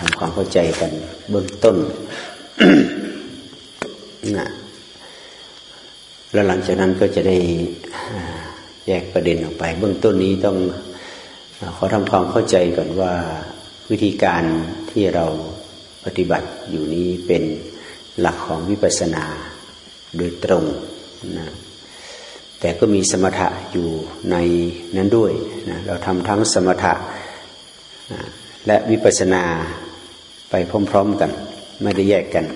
ทำความเข้าใจกันเบื้องต้นนะแล้วหลังจากนั้นก็จะได้แยกประเด็นออกไป เบื้องต้นนี้ต้องขอทำความเข้าใจก่อนว่าวิธีการที่เราปฏิบัติอยู่นี้เป็นหลักของวิปัสสนาโดยตรงนะแต่ก็มีสมถะอยู่ในนั้นด้วยนะเราทำทั้งสมถะและวิปัสสนา ไปพร้อม ๆกัน ไม่ได้แยกกัน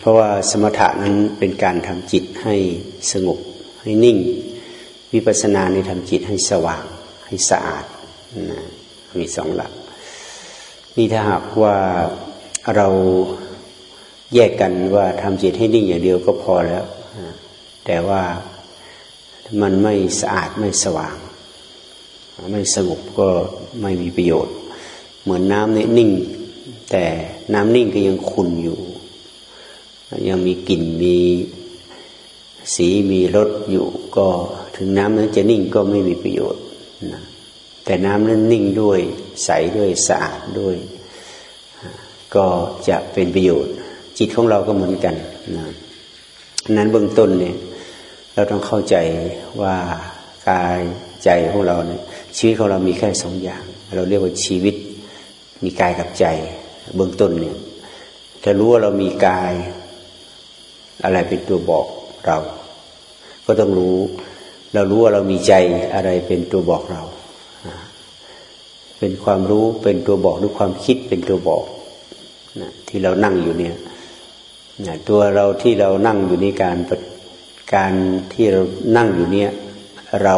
เพราะว่าสมถะนั้นเป็นการทำจิตให้สงบให้นิ่ง วิปัสสนาในทำจิตให้สว่างให้สะอาดนะมีสองหลัก นี่ถ้าหากว่าเราแยกกันว่าทำจิตให้นิ่งอย่างเดียวก็พอแล้ว แต่ว่ามันไม่สะอาดไม่สว่าง ไม่สงบก็ไม่มีประโยชน์ เหมือนน้ำนี่นิ่ง แต่น้ำนิ่งก็ยังขุ่นอยู่ ยังมีกลิ่นมีสีมีรสอยู่ก็ถึงน้ำนั้นจะนิ่งก็ไม่มีประโยชน์นะแต่น้ำนั้นนิ่งด้วย ใสด้วยสะอาดด้วย ก็จะเป็นประโยชน์ จิตของเราก็เหมือนกันนะนั้นเบื้องต้นเนี่ยเราต้องเข้าใจว่ากายใจของเราเนี่ยชีวิตของเรามีแค่สองอย่าง เราเรียกว่าชีวิต มีกายกับใจ เบื้องต้นเนี่ยถ้ารู้ว่าเรามีกาย อะไรเป็นตัวบอกเรา ก็ต้องรู้ เรารู้ว่าเรามีใจอะไรเป็นตัวบอกเรา เป็นความรู้เป็นตัวบอกหรือความคิดเป็นตัวบอกนะที่เรานั่งอยู่เนี่ยนะตัวเราที่เรานั่งอยู่ในการการที่เรานั่งอยู่เนี่ยเรา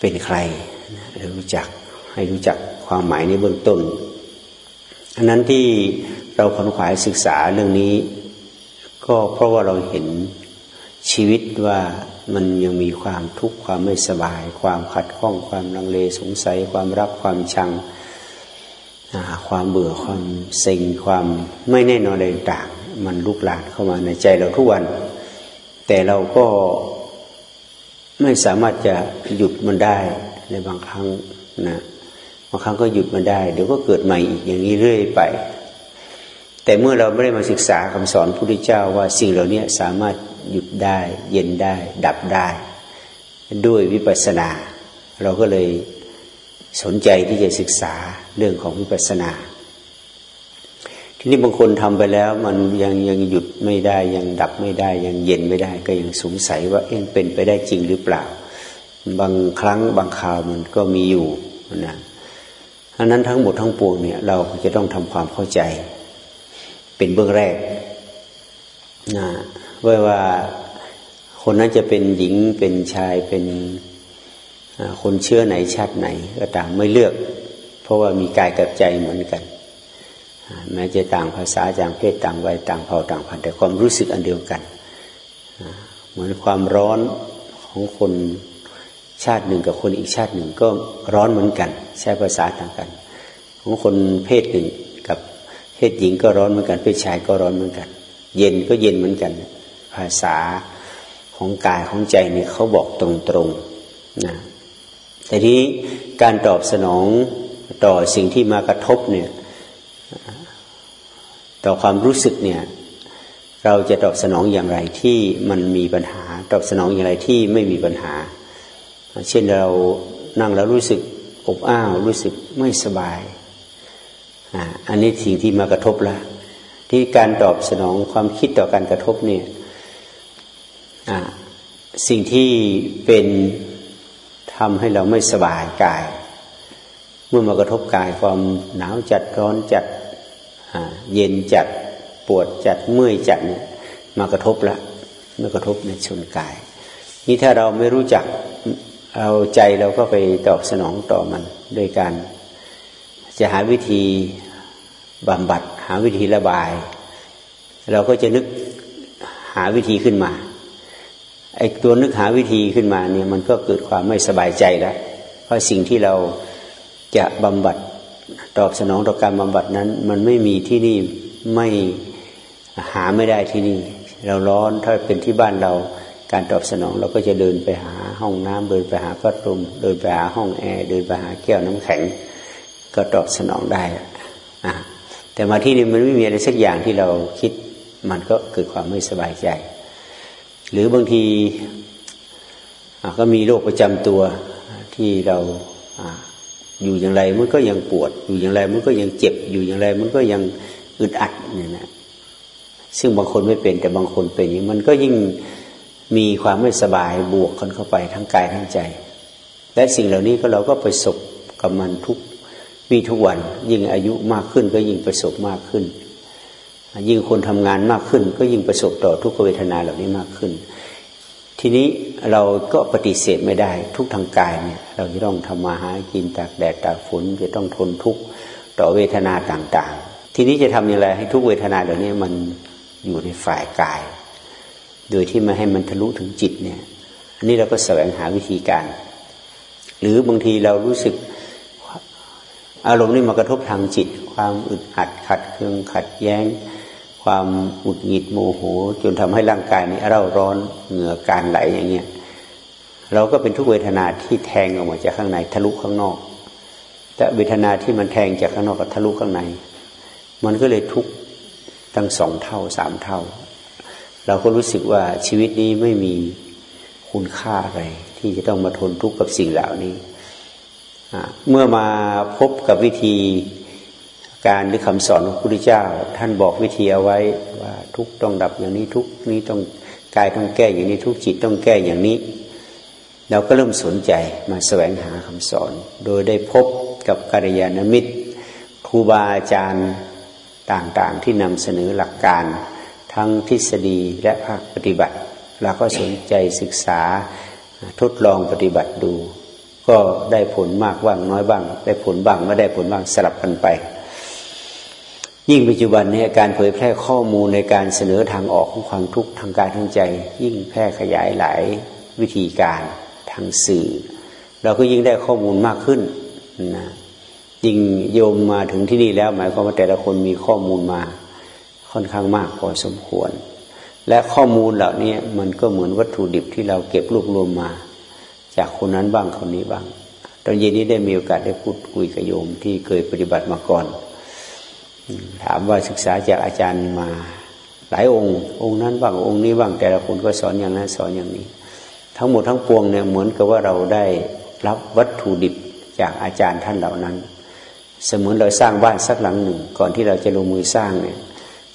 เป็นใครนะรู้จักให้รู้จักความหมายในเบื้องต้นอันนั้นที่เราขนขวายศึกษาเรื่องนี้ ก็เพราะว่าเราเห็นชีวิตว่า มันยังมีความทุกข์ความไม่สบาย ความขัดข้องความลังเลสงสัย ความรักความชัง ความเบื่อความเซ็งความไม่แน่นอนอะไรต่างมันลุกลานเข้ามาในใจเราทุกวัน แต่เราก็ไม่สามารถจะหยุดมันได้ในบางครั้งนะบางครั้งก็หยุดมันได้ เดี๋ยวก็เกิดใหม่อีกอย่างนี้เรื่อยไป แต่เมื่อเราไม่ได้มาศึกษาคำสอนพระพุทธเจ้าว่าสิ่งเหล่านี้สามารถ หยุดได้ เย็นได้ ดับได้ ด้วยวิปัสสนา เราก็เลยสนใจที่จะศึกษาเรื่องของวิปัสสนา ทีนี้บางคนทำไปแล้ว มันยังยังหยุดไม่ได้ ยังดับไม่ได้ ยังเย็นไม่ได้ ก็ยังสงสัยว่าเอ็นเป็นไปได้จริงหรือเปล่า บางครั้งบางคราวมันก็มีอยู่นะอันนั้นทั้งหมดทั้งปวงเนี่ย เราจะต้องทำความเข้าใจ เป็นเบื้องแรกนะ ว่าว่าคนนั้นจะเป็นหญิงเป็นชายเป็นคนเชื้อไหนชาติไหน ก็ต่างไม่เลือก เพราะว่ามีกายกับใจเหมือนกัน แม้จะต่างภาษาต่างเพศต่างวัยต่างเผ่าต่างพันธุ์แต่ความรู้สึกอันเดียวกัน เหมือนความร้อนของคนชาติหนึ่งกับคนอีกชาติหนึ่งก็ร้อนเหมือนกัน ใช้ภาษาต่างกัน ของคนเพศหนึ่งกับเพศหญิงก็ร้อนเหมือนกัน เพศชายก็ร้อนเหมือนกัน เย็นก็เย็นเหมือนกัน ภาษาของกายของใจเนี่ยเขาบอกตรงๆนะแต่ทีนี้การตอบสนองต่อสิ่งที่มากระทบเนี่ยต่อความรู้สึกเนี่ยเราจะตอบสนองอย่างไรที่มันมีปัญหา ตอบสนองอย่างไรที่ไม่มีปัญหา เช่นเรานั่งแล้วรู้สึกอบอ้าวรู้สึกไม่สบายอันนี้สิ่งที่มากระทบละที่การตอบสนองความคิดต่อการกระทบเนี่ย สิ่งที่เป็นทำให้เราไม่สบายกาย เมื่อมากระทบกายความหนาวจัดร้อนจัดเย็นจัดปวดจัดเมื่อยจัดเนี่ยมากระทบละเมื่อกระทบในชนกาย นี่ถ้าเราไม่รู้จักเอาใจเราก็ไปตอบสนองต่อมันโดยการจะหาวิธีบำบัด หาวิธีระบาย เราก็จะนึกหาวิธีขึ้นมา ไอ้ตัวนึกหาวิธีขึ้นมาเนี่ยมันก็เกิดความไม่สบายใจแล้ว เพราะสิ่งที่เราจะบำบัดตอบสนองต่อการบำบัดนั้น มันไม่มีที่นี่ไม่หาไม่ได้ที่นี่ เราร้อนถ้าเป็นที่บ้านเราการตอบสนองเราก็จะเดินไปหาห้องน้ำเดินไปหาพัดลมเดินไปหาห้องแอร์เดินไปหาแก้วน้ำแข็ง ก็ตอบสนองได้อ่าแต่มาที่นี่มันไม่มีอะไรสักอย่างที่เราคิด มันก็เกิดความไม่สบายใจ หรือบางทีก็มีโรคประจำตัวที่เราอยู่อย่างไรมันก็ยังปวด อยู่อย่างไรมันก็ยังเจ็บอยู่อย่างไร มันก็ยังอึดอัดเนี่ยนะซึ่งบางคนไม่เป็นแต่บางคนเป็นอย่างมันก็ยิ่งมีความไม่สบายบวกกันเข้าไปทั้งกายทั้งใจ และสิ่งเหล่านี้ก็เราก็ประสบกับมันทุกวีทุกวัน ยิ่งอายุมากขึ้นก็ยิ่งประสบมากขึ้น ยิ่งคนทำงานมากขึ้น ก็ยิ่งประสบต่อทุกขเวทนาเหล่านี้มากขึ้น ทีนี้เราก็ปฏิเสธไม่ได้ทุกทางกายเนี่ยเราจะต้องทำมาหากินตากแดดตากฝนจะต้องทนทุกข์ต่อเวทนาต่างๆ ทีนี้จะทำอย่างไรให้ทุกเวทนาเหล่านี้มันอยู่ในฝ่ายกาย โดยที่ไม่ให้มันทะลุถึงจิตเนี่ยอันนี้เราก็แสวงหาวิธีการ หรือบางทีเรารู้สึกอารมณ์นี่มากระทบทางจิต ความอึดอัดขัดเคืองขัดแย้ง ความหงุดหงิดโมโห จนทำให้ร่างกายนี้เร่าร้อนเหงื่อการไหลอย่างเงี้ยเราก็เป็นทุกเวทนาที่แทงออกมาจากข้างในทะลุข้างนอก แต่เวทนาที่มันแทงจากข้างนอกกับทะลุข้างใน มันก็เลยทุกตั้งสองเท่าสามเท่า เราก็รู้สึกว่าชีวิตนี้ไม่มีคุณค่าอะไรที่จะต้องมาทนทุกข์กับสิ่งเหล่านี้ เมื่อมาพบกับวิธี การหรือคำสอนของพระพุทธเจ้า ท่านบอกวิธีเอาไว้ว่าทุกต้องดับอย่างนี้ทุกนี้ต้องกายต้องแก้อย่างนี้ทุกจิตต้องแก้อย่างนี้ เราก็เริ่มสนใจมาแสวงหาคำสอน โดยได้พบกับกัลยาณมิตรครูบาอาจารย์ต่างๆ ที่นำเสนอหลักการ ทั้งทฤษฎีและภาคปฏิบัติ เราก็สนใจศึกษาทดลองปฏิบัติดู ก็ได้ผลมากบ้างน้อยบ้าง ได้ผลบ้างไม่ได้ผลบ้างสลับกันไป ยิ่งปัจจุบันเนี้การเผยแพร่ข้อมูลในการเสนอทางออกของความทุกข์ทางกายทางใจ ยิ่งแพร่ขยายหลายวิธีการทางสื่อ เราก็ยิ่งได้ข้อมูลมากขึ้นนะยิ่งโยมมาถึงที่นี่แล้ว หมายความว่าแต่ละคนมีข้อมูลมาค่อนข้างมากพอสมควร และข้อมูลเหล่านี้มันก็เหมือนวัตถุดิบที่เราเก็บรวบรวมมา จากคนนั้นบ้างคนนี้บ้าง ตอนเย็นนี้ได้มีโอกาสได้พูดคุยกับโยมที่เคยปฏิบัติมาก่อน ถามว่าศึกษาจากอาจารย์มาหลายองค์ องค์นั้นบ้างองค์นี้บ้างแต่ละคนก็สอนอย่างนั้นสอนอย่างนี้ ทั้งหมดทั้งปวงเนี่ยเหมือนกับว่าเราได้รับวัตถุดิบจากอาจารย์ท่านเหล่านั้น เสมือนเราสร้างบ้านสักหลังหนึ่ง ก่อนที่เราจะลงมือสร้างเนี่ย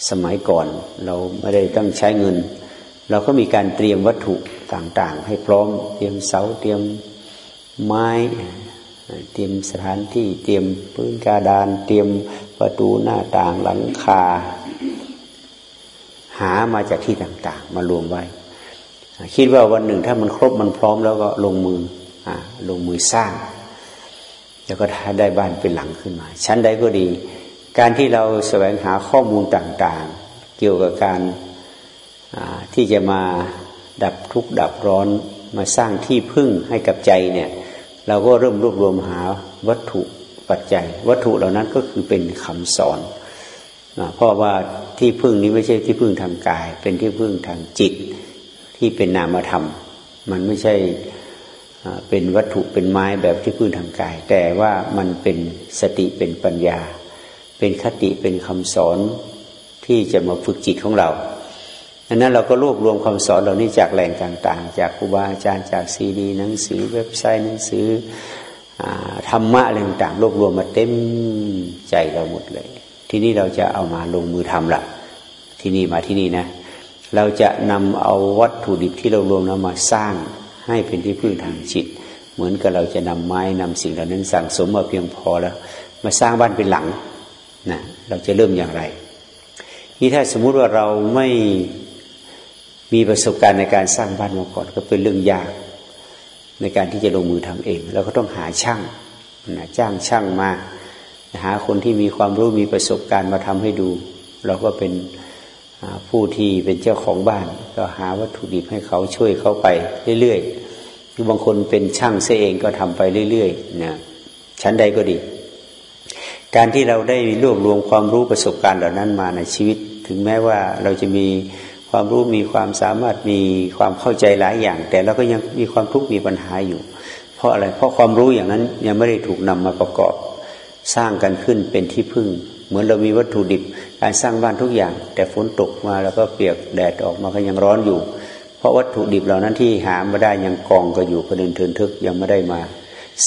สมัยก่อนเราไม่ได้ต้องใช้เงิน เราก็มีการเตรียมวัตถุต่างๆ ให้พร้อมเตรียมเสาเตรียมไม้เตรียมสถานที่เตรียมพื้นกาดาน เตรียม ประตูหน้าต่างหลังคา หามาจากที่ต่าง ๆ มารวมไว้ คิดว่าวันหนึ่งถ้ามันครบมันพร้อมแล้วก็ลงมืออลงมือสร้าง แล้วก็ได้บ้านเป็นหลังขึ้นมา ชั้นใดก็ดี การที่เราแสวงหาข้อมูลต่าง ๆ เกี่ยวกับการที่จะมาดับทุกข์ดับร้อนมาสร้างที่พึ่งให้กับใจเนี่ย เราก็เริ่มรวบรวมหาวัตถุ ปัจจัย วัตถุเหล่านั้นก็คือเป็นคำสอนเพราะว่าที่พึ่งนี้ไม่ใช่ที่พึ่งทางกาย เป็นที่พึ่งทางจิตที่เป็นนามธรรม มันไม่ใช่เป็นวัตถุเป็นไม้แบบที่พึ่งทางกาย แต่ว่ามันเป็นสติเป็นปัญญา เป็นคติเป็นคำสอนที่จะมาฝึกจิตของเราดังนั้นเราก็รวบรวมคำสอนเหล่านี้จากแหล่งต่าง ๆ จากครูบาอาจารย์จากซีดีหนังสือเว็บไซต์หนังสือ ธรรมะอะไรต่างๆรวบรวมมาเต็มใจเราหมดเลย ที่นี่เราจะเอามาลงมือทำละที่นี่มาที่นี่นะ เราจะนำเอาวัตถุดิบที่เรารวมนั้นมาสร้างให้เป็นที่พึ่งทางจิต เหมือนกับเราจะนำไม้นำสิ่งเหล่านั้นสั่งสมมาเพียงพอแล้ว มาสร้างบ้านเป็นหลังนะเราจะเริ่มอย่างไร นี่ถ้าสมมุติว่าเราไม่มีประสบการณ์ในการสร้างบ้านมาก่อน ก็เป็นเรื่องยาก ในการที่จะลงมือทำเองเราก็ต้องหาช่างนะจ้างช่างมาหาคนที่มีความรู้มีประสบการณ์มาทำให้ดู เราก็เป็นผู้ที่เป็นเจ้าของบ้าน ก็หาวัตถุดิบให้เขาช่วยเขาไปเรื่อยๆหรือบางคนเป็นช่างเสเองก็ทำไปเรื่อยๆนะชั้นใดก็ดี การที่เราได้รวบรวมความรู้ประสบการณ์เหล่านั้นมาในชีวิต ถึงแม้ว่าเราจะมี ความรู้มีความสามารถมีความเข้าใจหลายอย่าง แต่เราก็ยังมีความทุกข์มีปัญหาอยู่ เพราะอะไรเพราะความรู้อย่างนั้นยังไม่ได้ถูกนำมาประกอบสร้างกันขึ้นเป็นที่พึ่ง เหมือนเรามีวัตถุดิบการสร้างบ้านทุกอย่าง แต่ฝนตกมาแล้วก็เปียกแดดออกมาก็ยังร้อนอยู่ เพราะวัตถุดิบเหล่านั้นที่หามาได้ยังกองก็อยู่กระเด็นเทินทึกยังไม่ได้มา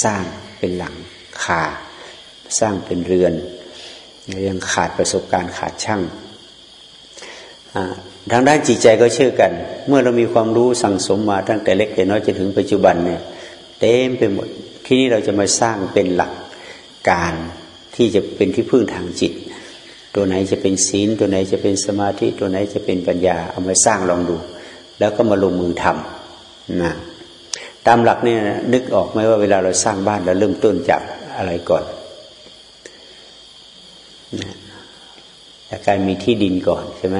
สร้างเป็นหลังคาสร้างเป็นเรือนยังขาดประสบการณ์ขาดช่าง ทางด้านจิตใจก็เชื่อกัน เมื่อเรามีความรู้สั่งสมมาตั้งแต่เล็กแต่น้อยจนถึงปัจจุบันเนี่ยเต็มไปหมดที่นี้เราจะมาสร้างเป็นหลักการที่จะเป็นที่พึ่งทางจิต ตัวไหนจะเป็นศีล ตัวไหนจะเป็นสมาธิ ตัวไหนจะเป็นปัญญา เอามาสร้างลองดู แล้วก็มาลงมือทำนะตามหลักเนี่ยนึกออกไหมว่าเวลาเราสร้างบ้านเราเริ่มต้นจากอะไรก่อนจากการมีที่ดินก่อนใช่ไหม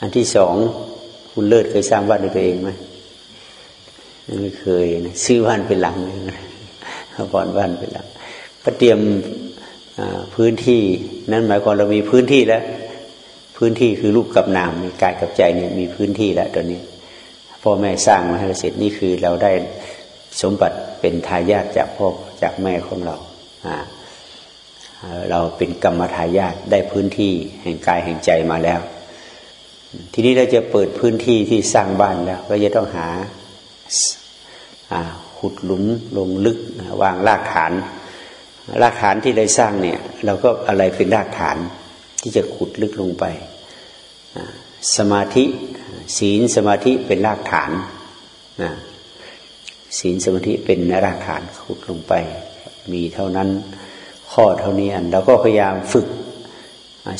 อันที่สองคุณเลิศเคยสร้างบ้านด้วยตัวเองไหมไม่เคยนะซื้อบ้านเป็นหลังเลยนะผ่อนบ้านเป็นหลังก็เตรียมพื้นที่นั้นหมายความเรามีพื้นที่แล้ว พื้นที่คือรูปกับนามกายกับใจเนี่ยมีพื้นที่แล้วตอนนี้พ่อแม่สร้างมาให้เราเสร็จนี่คือเราได้สมบัติเป็นทายาทจากพ่อจากแม่ของเราเราเป็นกรรมทายาทได้พื้นที่แห่งกายแห่งใจมาแล้ว ทีนี้เราจะเปิดพื้นที่ที่สร้างบ้านแล้ว ก็จะต้องหาขุดหลุมลงลึกวางรากฐาน รากฐานที่ได้สร้างเนี่ย เราก็อะไรเป็นรากฐานที่จะขุดลึกลงไป สมาธิศีลสมาธิเป็นรากฐานศีลสมาธิเป็นรากฐานขุดลงไป มีเท่านั้นข้อเท่านี้อันเราก็พยายามฝึก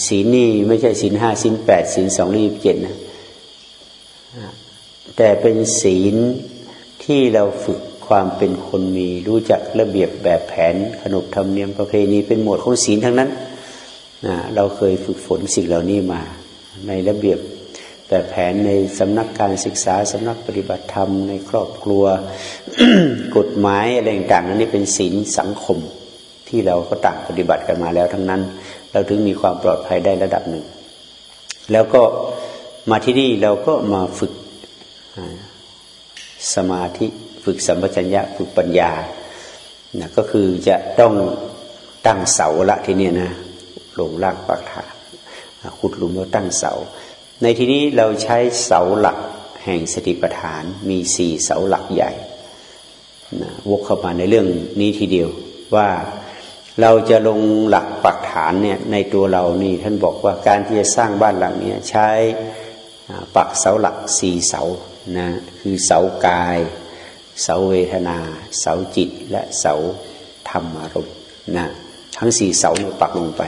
ศีลนี่ไม่ใช่ศีลห้าศีลแปดศีลสองรีบเจ็ดนะแต่เป็นศีลที่เราฝึกความเป็นคนมีรู้จักระเบียบแบบแผนขนบธรรมเนียมประเพณีเป็นหมวดของศีลทั้งนั้นนะเราเคยฝึกฝนสิ่งเหล่านี้มา ในระเบียบแบบแผนในสำนักการศึกษาสำนักปฏิบัติธรรมในครอบครัว กฎหมายอะไรต่างๆนั้นนี่เป็นศีลสังคมที่เราก็ต่างปฏิบัติกันมาแล้วทั้งนั้น เราถึงมีความปลอดภัยได้ระดับหนึ่ง แล้วก็มาที่นี่เราก็มาฝึกสมาธิฝึกสัมปชัญญะฝึกปัญญานะก็คือจะต้องตั้งเสาละทีนี้นะลงล่างปักฐานขุดหลุมแล้วตั้งเสา ในที่นี้เราใช้เสาหลักแห่งสติปัฏฐานมีสี่เสาหลักใหญ่นะวกเข้ามาในเรื่องนี้ทีเดียวว่า เราจะลงหลักปักฐานเนี่ยในตัวเรานี่ท่านบอกว่าการที่จะสร้างบ้านหลังนี้ใช้ปักเสาหลักสี่เสานะคือเสากาย เสาเวทนา เสาจิตและเสาธรรมารมณ์นะทั้งสี่เสาเนี่ยปักลงไป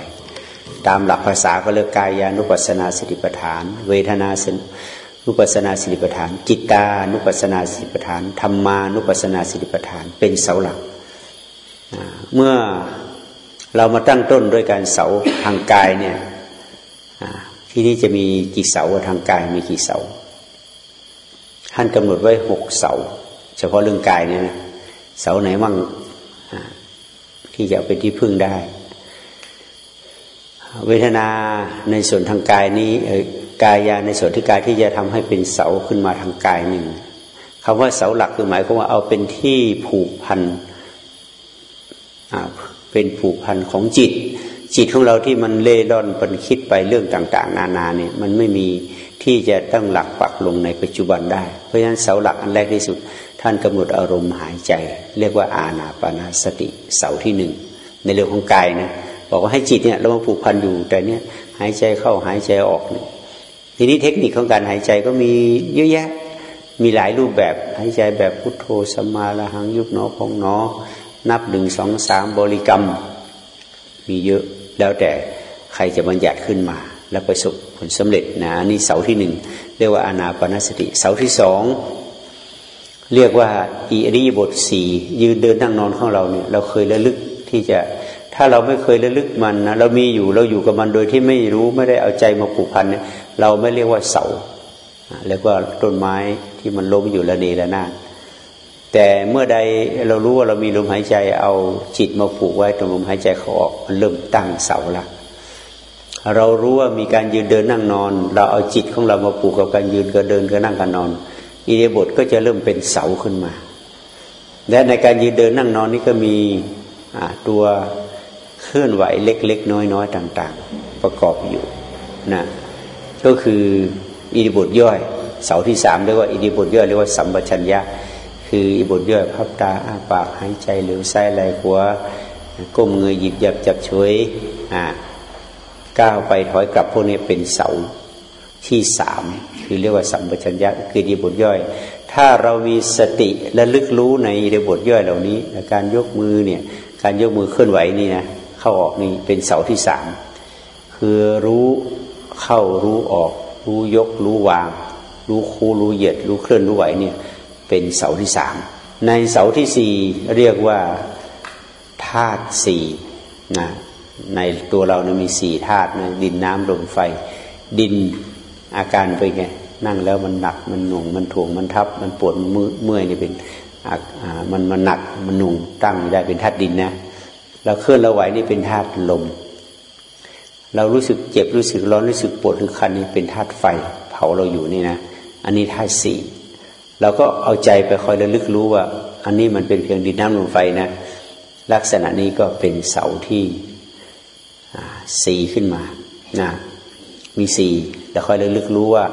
ตามหลักภาษาก็เรียกกายานุปัสนาสติปัฏฐาน เวทนานุปัสนาสติปัฏฐาน จิตานุปัสนาสติปัฏฐานธรรมานุปัสนาสติปัฏฐานเป็นเสาหลัก เมื่อ เรามาตั้งต้นด้วยการเสาทางกายเนี่ยที่นี่จะมีกี่เสาทางกายมีกี่เสาท่านกำหนดไว้หกเสา เฉพาะเรื่องกายเนี่ยนะเสาไหนมั่งที่จะเป็นที่พึ่งได้ เวทนาในส่วนทางกายนี้กายาในส่วนที่กายที่จะทำให้เป็นเสาขึ้นมาทางกายหนึ่งคำว่าเสาหลักคือหมายความว่าเอาเป็นที่ผูกพัน เป็นผูกพันของจิต จิตของเราที่มันเล่ร่อนเปันคิดไปเรื่องต่าง ๆ นานาเนี่ยมันไม่มีที่จะตั้งหลักปักลงในปัจจุบันได้ เพราะฉะนั้นเสาหลักอันแรกที่สุด ท่านกำหนดอารมณ์หายใจ เรียกว่าอาณาปณสติเสาที่หนึ่งในเรื่องของกายนะบอกว่าให้จิตเนี่ยเรามาผูกพันอยู่แต่เนี่ยหายใจเข้าหายใจออกเนี่ยทีนี้เทคนิคของการหายใจก็มีเยอะแยะ มีหลายรูปแบบหายใจแบบพุทโธสมาละหังยุบหนอพองหนอ นับหนึ่งสองสามบริกรรม มีเยอะแล้วแต่ใครจะบัญญัติขึ้นมา แล้วประสบผลสำเร็จนะนี่เสาที่หนึ่งเรียกว่าอานาปนสติ เสาที่สองเรียกว่าอิริบทสี่ยืนเดินนั่งนอนของเราเนี่ย เราเคยระลึกที่จะถ้าเราไม่เคยระลึกมันนะเรามีอยู่เราอยู่กับมันโดยที่ไม่รู้ไม่ได้เอาใจมาผูกพันเนี่ยเราไม่เรียกว่าเสาเรียกว่าต้นไม้ที่มันล้มอยู่ละเนระนาด แต่เมื่อใดเรารู้ว่าเรามีลมหายใจ เอาจิตมาผูกไว้ตรงลมหายใจเขาออกมันเริ่มตั้งเสาละเรารู้ว่ามีการยืนเดินนั่งนอน เราเอาจิตของเรามาผูกกับการยืนกับเดินกับนั่งกับนอนอิเดียบทก็จะเริ่มเป็นเสาขึ้นมา และในการยืนเดินนั่งนอนนี่ก็มีตัวเคลื่อนไหวเล็ก ๆ น้อยๆต่าง ๆ ประกอบอยู่นะก็คืออิริบทย่อย เสาที่สามเรียกว่าอิริบทย่อยเรียกว่าสัมปชัญญะ คืออิบทย่อยพับตาอ้าปากหายใจเหลวไส้ไหลหัวก้มเงยหยิบหยับจับช่วยอ่าก้าวไปถอยกลับพวกนี้เป็นเสาที่สามคือเรียกว่าสัมปชัญญะคืออิบทย่อย ถ้าเรามีสติและลึกรู้ในอิบทย่อยเหล่านี้ การยกมือเนี่ยการยกมือเคลื่อนไหวนี่นะเข้าออกนี่เป็นเสาที่สามคือรู้เข้ารู้ออก รู้ยกรู้วาง รู้คู่รู้เหยียด รู้เคลื่อนรู้ไหวเนี่ย เป็นเสาที่สามในเสาที่สี่เรียกว่าธาตุสี่นะในตัวเรานะมีสี่ธาตุนะดินน้ำลมไฟ ดินอาการเป็นไงนั่งแล้วมันหนักมันหน่วงมันถ่วงมันทับ มันปวดมือเมื่อยนี่เป็นมันมันหนักมันหน่วงตั้งไม่ได้เป็นธาตุดินนะเราเคลื่อนเราไหวนี่เป็นธาตุลม เรารู้สึกเจ็บรู้สึกร้อนรู้สึกปวดหรือคันนี่เป็นธาตุไฟ เผาเราอยู่นี่นะ อันนี้ธาตุสี่ เราก็เอาใจไปคอยระลึกรู้ว่า อันนี้มันเป็นเพียงดินน้ำลมไฟนะ ลักษณะนี้ก็เป็นเสาที่สี่ขึ้นมานะมีสี่แล้วคอยระลึกรู้ว่า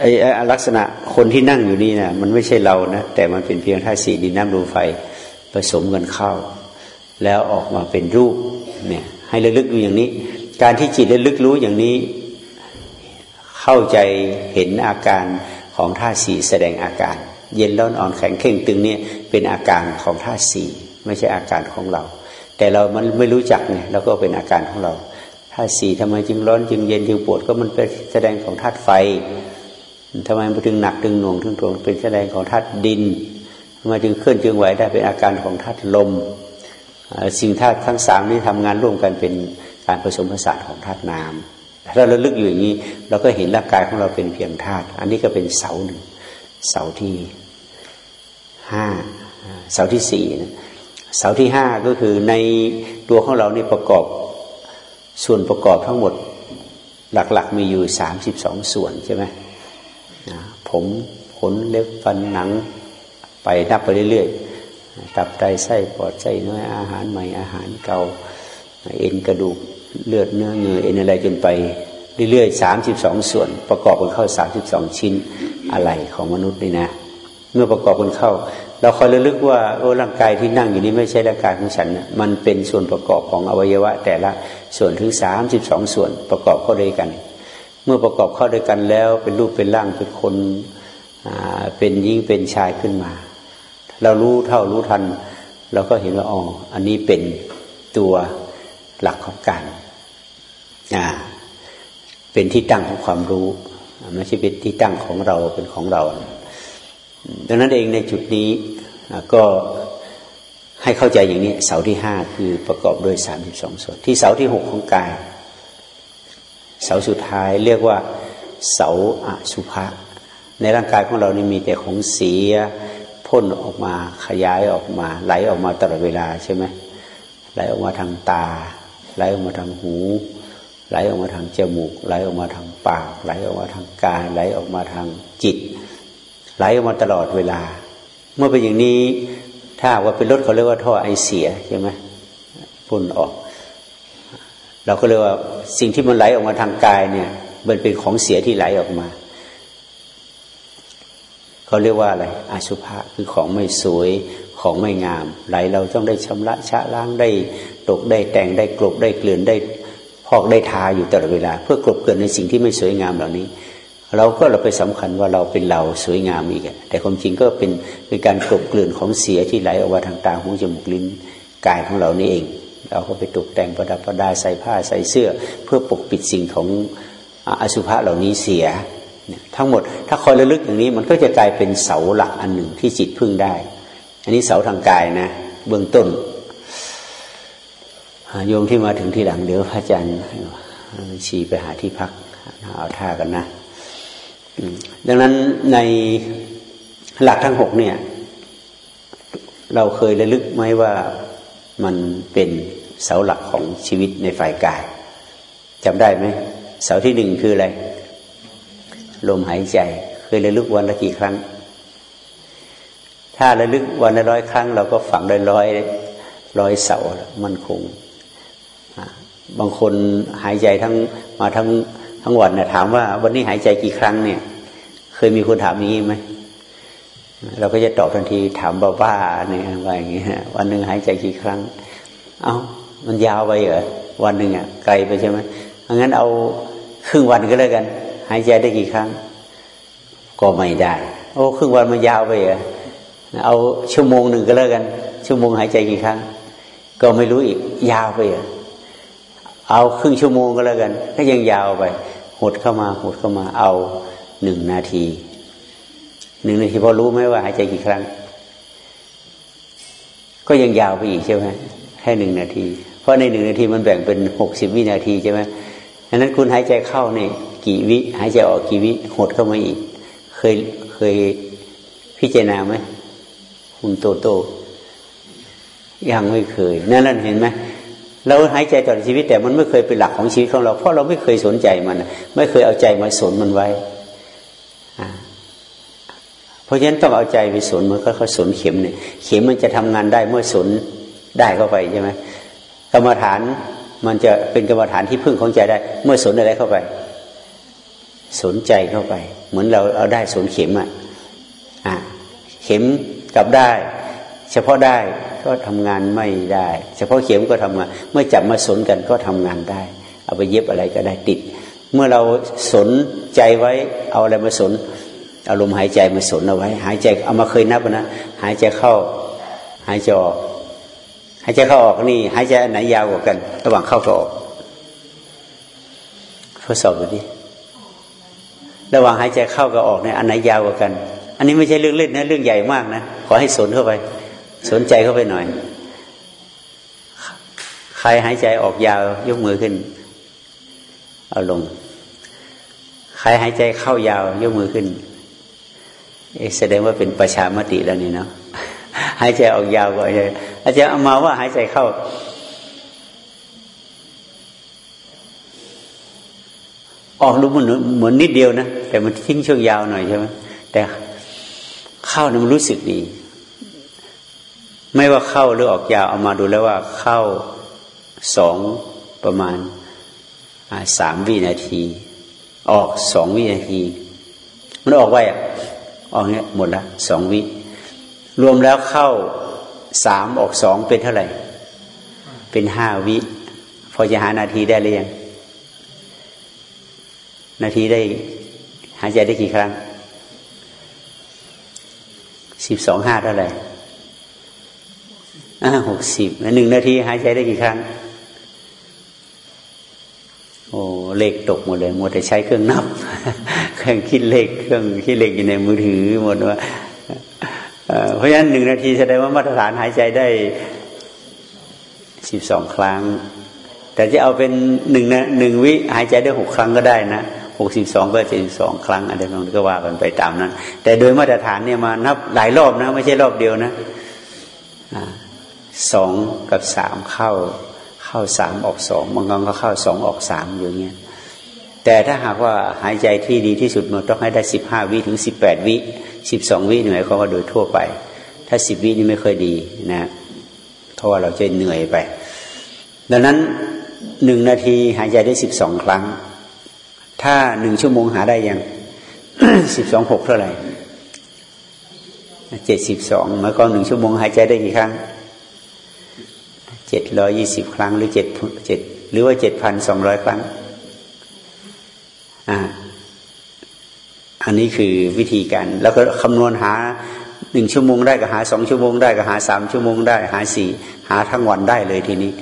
ไอ้ลักษณะคนที่นั่งอยู่นี่นะมันไม่ใช่เรานะแต่มันเป็นเพียงท่าสี่ดินน้ำลมไฟผสมกันเข้า แล้วออกมาเป็นรูปเนี่ยให้ระลึกดูอย่างนี้ การที่จิตระลึกรู้อย่างนี้ เข้าใจเห็นอาการ ของธาตุสี่แสดงอาการ เย็นร้อนอ่อนแข็งเข่งตึงเนี่ยเป็นอาการของธาตุสี่ไม่ใช่อาการของเรา แต่เรามันไม่รู้จักไงเราก็เป็นอาการของเราธาตุสี่ทำไมจึงร้อนจึงเย็นจึงปวดก็มันเป็นแสดงของธาตุไฟทำไมมันถึงหนักถึงหน่วงถึงตวงเป็นแสดงของธาตุดินทำไมจึงเคลื่อนจึงไหวได้เป็นอาการของธาตุลม สิ่งธาตุทั้งสามนี้ทำงานร่วมกันเป็นการผสมผสานของธาตุน้ำ ถ้าเราลึกอยู่อย่างนี้ เราก็เห็นร่างกายของเราเป็นเพียงธาตุอันนี้ก็เป็นเสาหนึ่งเสาที่ห้าเสาที่สี่เสาที่ห้าก็คือในตัวของเรานี่ประกอบส่วนประกอบทั้งหมดหลักๆ มีอยู่สามสิบสองส่วนใช่ไหมผมขนเล็บฟันหนังไปนับไปเรื่อยๆตับไตไส้ปอดไส้น้อยอาหารใหม่อาหารเก่าเอ็นกระดูก เลือดเนื้อเงยเอ็นอะไรจนไปเรื่อยๆสามสิบสองส่วน ประกอบกันเข้าสามสิบสองชิ้นอะไรของมนุษย์นี่นะ เมื่อประกอบกันเข้า เราคอยระลึกว่าโอ้ร่างกายที่นั่งอยู่นี้ไม่ใช่ร่างกายของฉันนะมันเป็นส่วนประกอบของอวัยวะ แต่ละส่วนถึงสามสิบสองส่วนประกอบเข้าด้วยกัน เมื่อประกอบเข้าด้วยกันแล้ว เป็นรูปเป็นร่างเป็นคนเป็นยิ่งเป็นชายขึ้นมา เรารู้เท่ารู้ทัน เราก็เห็นว่าอ๋ออันนี้เป็นตัว หลักของการเป็นที่ตั้งของความรู้ไม่ใช่เป็นที่ตั้งของเราเป็นของเราดังนั้นเองในจุดนี้ก็ให้เข้าใจอย่างนี้ เสาที่ห้าคือประกอบด้วยสามสิบสองส่วน ที่เสาที่หกของกาย เสาสุดท้ายเรียกว่า เสาอสุภะในร่างกายของเรานี่มีแต่ของเสียพ่นออกมาขยายออกมา ไหลออกมาตลอดเวลาใช่ไหมไหลออกมาทางตา ไหลออกมาทางหู ไหลออกมาทางจมูก ไหลออกมาทางปาก ไหลออกมาทางกายไหลออกมาทางจิต ไหลออกมาตลอดเวลา เมื่อเป็นอย่างนี้ถ้าว่าเป็นรถเขาเรียกว่าท่อไอเสียใช่ไหมพุ่นออก เราก็เรียกว่าสิ่งที่มันไหลออกมาทางกายเนี่ยมันเป็นของเสียที่ไหลออกมาเขาเรียกว่าอะไรอาสุภะคือของไม่สวยของไม่งาม ไหลเราต้องได้ชำระชะล้างได้ ตกได้แต่งได้กลบได้เกลื่อนได้พอกได้ทาอยู่ตลอดเวลา เพื่อกลบเกลื่อนในสิ่งที่ไม่สวยงามเหล่านี้ เราก็เราไปสำคัญว่าเราเป็นเราสวยงามอีกแต่ความจริงก็เป็นเป็นการกลบเกลื่อนของเสียที่ไหลออกมาทางตาหูจมูกลิ้นกายของเรานี่เอง เราก็ไปตกแต่งประดับประดาใส่ผ้าใส่เสื้อ เพื่อปกปิดสิ่งของอสุภะเหล่านี้เสียทั้งหมดถ้าคอยระลึกอย่างนี้มันก็จะกลายเป็นเสาหลักอันหนึ่งที่จิตพึ่งได้ อันนี้เสาทางกายนะ เบื้องต้น โยมที่มาถึงที่หลังเดี๋ยวพระอาจารย์ชี้ไปหาที่พักเอาท่ากันนะดังนั้นในหลักทั้งหกเนี่ย เราเคยระลึกไหมว่ามันเป็นเสาหลักของชีวิตในฝ่ายกายจำได้ไหมเสาที่หนึ่งคืออะไร ลมหายใจ เคยระลึกวันละกี่ครั้ง ถ้าระลึกวันละร้อยครั้ง เราก็ฝังได้ร้อยร้อยเสามันคง บางคนหายใจทั้งมาทั้งทั้งวันเนี่ยถามว่าวันนี้หายใจกี่ครั้งเนี่ย เคยมีคนถามอย่างนี้ไหมเราก็จะตอบทันทีถามบ้าๆเนี่ยว่าอย่างนี้ยวันหนึ่งหายใจกี่ครั้ง เอา้ามันยาวไปเหรอวันหนึ่งอะไกลไปใช่ไหมงั้นเอาครึ่งวันก็แล้วกัน หายใจได้กี่ครั้ง ก็ไม่ได้ โอ้ครึ่งวันมันยาวไปเหรอเอาชั่วโมงหนึ่งก็แล้วกัน ชั่วโมงหายใจกี่ครั้ง ก็ไม่รู้อีกยาวไปเหรอ เอาครึ่งชั่วโมงก็แล้วกัน ก็ยังยาวไป หดเข้ามาหดเข้ามาเอาหนึ่งนาทีหนึ่งนาทีพอรู้ไหมว่าหายใจกี่ครั้ง ก็ยังยาวไปอีกใช่ไหมแค่หนึ่งนาที เพราะในหนึ่งนาทีมันแบ่งเป็นหกสิบวินาทีใช่ไหมดังนั้นคุณหายใจเข้าเนี่ยกี่วิ หายใจออกกี่วิหดเข้ามาอีก เคยเคยพิจารณาไหมคุณโตโตยังไม่เคย นั่นนั่นเห็นไหม เราหายใจตลอดชีวิตแต่มันไม่เคยเป็นหลักของชีวิตของเรา เพราะเราไม่เคยสนใจมัน ไม่เคยเอาใจมาสนมันไว้ เพราะฉะนั้นต้องเอาใจไปสนมันก็เขาสนเข็มเนี่ย เข็มมันจะทำงานได้เมื่อสนได้เข้าไปใช่ไหมกรรมฐานมันจะเป็นกรรมฐานที่พึ่งของใจได้ เมื่อสนอะไรเข้าไป สนใจเข้าไป เหมือนเราเอาได้สนเข็มอะอะเข็มกลับได้ เฉพาะได้ก็ทำงานไม่ได้ เฉพาะเข็มก็ทำงาน เมื่อจับมาสนกันก็ทำงานได้ เอาไปเย็บอะไรก็ได้ติด เมื่อเราสนใจไว้เอาอะไรมาสนอารมณ์หายใจมาสนเอาไว้ หายใจเอามาเคยนับนะหายใจเข้า หายใจออกหายใจเข้าออกนี่ หายใจไหนยาวกว่ากัน ระหว่างเข้ากับออกทดสอบดูดิระหว่างหายใจเข้ากับออกเนี่ยอันไหนยาวกว่ากัน อันนี้ไม่ใช่เรื่องเล่นนะเรื่องใหญ่มากนะขอให้สนเข้าไป สนใจเข้าไปหน่อย ใครหายใจออกยาวยกมือขึ้น เอาลง ใครหายใจเข้ายาวยกมือขึ้นแสดงว่าเป็นประชามติแล้วนี่เนาะหายใจออกยาวกว่าเลยอาจารย์เอามาว่าหายใจเข้า ออกรู้มันเหมือนนิดเดียวนะแต่มันทิ้งช่วงยาวหน่อยใช่ไหมแต่เข้านี่มันรู้สึกดี ไม่ว่าเข้าหรือออกยาวเอามาดูแล้วว่าเข้าสองประมาณสามวินาที ออกสองวินาที มันออกไว้อะออกเนี้ยหมดละสองวิรวมแล้วเข้าสามออกสองเป็นเท่าไหร่ เป็นห้าวิ พอจะหานาทีได้หรือยังนาทีได้หายใจได้กี่ครั้งสิบสองห้าเท่าไหร่ หกสิบหนึ่งนาทีหายใจได้กี่ครั้ง โอ้เลขตกหมดเลยหมดแต่ใช้เครื่องนับ เครื่องคิดเลขเครื่องคิดเลขอยู่ในมือถือหมดว่าเพราะฉะนั้นหนึ่งนาทีแสดงว่ามาตรฐานหายใจได้สิบสองครั้ง แต่จะเอาเป็นหนึ่งนะหนึ่งวิหายใจได้หกครั้งก็ได้นะหกสิบสองก็เจ็ดสิบสองครั้งอะไรบางก็ว่ากันไปตามนั้น แต่โดยมาตรฐานเนี่ยมานับหลายรอบนะ ไม่ใช่รอบเดียวนะอ่า สองกับสามเข้าเข้าสามออกสองบางครั้งก็เข้าสองออกสามอย่างเงี้ยแต่ถ้าหากว่าหายใจที่ดีที่สุดมันต้องให้ได้สิบห้าวิถึงสิบแปดวิสิบสองวิหน่วยเขาก็โดยทั่วไป ถ้าสิบวินี่ไม่ค่อยดีนะเพราะว่าเราจะเหนื่อยไป ดังนั้นหนึ่งนาทีหายใจได้สิบสองครั้ง ถ้าหนึ่งชั่วโมงหาได้ยังสิบสองหกเท่าไหร่เจ็ดสิบสองเมื่อก่อนหนึ่งชั่วโมงหายใจได้กี่ครั้ง เจ็ดร้อยี่สิบครั้ง หรือเจ็ดเจ็ดหรือว่าเจ็ดพันสองร้อยครั้ง อ่า อันนี้คือวิธีการ แล้วก็คำนวณหาหนึ่งชั่วโมงได้ก็หาสองชั่วโมงได้ก็หาสามชั่วโมงได้ หาสี่หาทั้งวันได้เลยทีนี้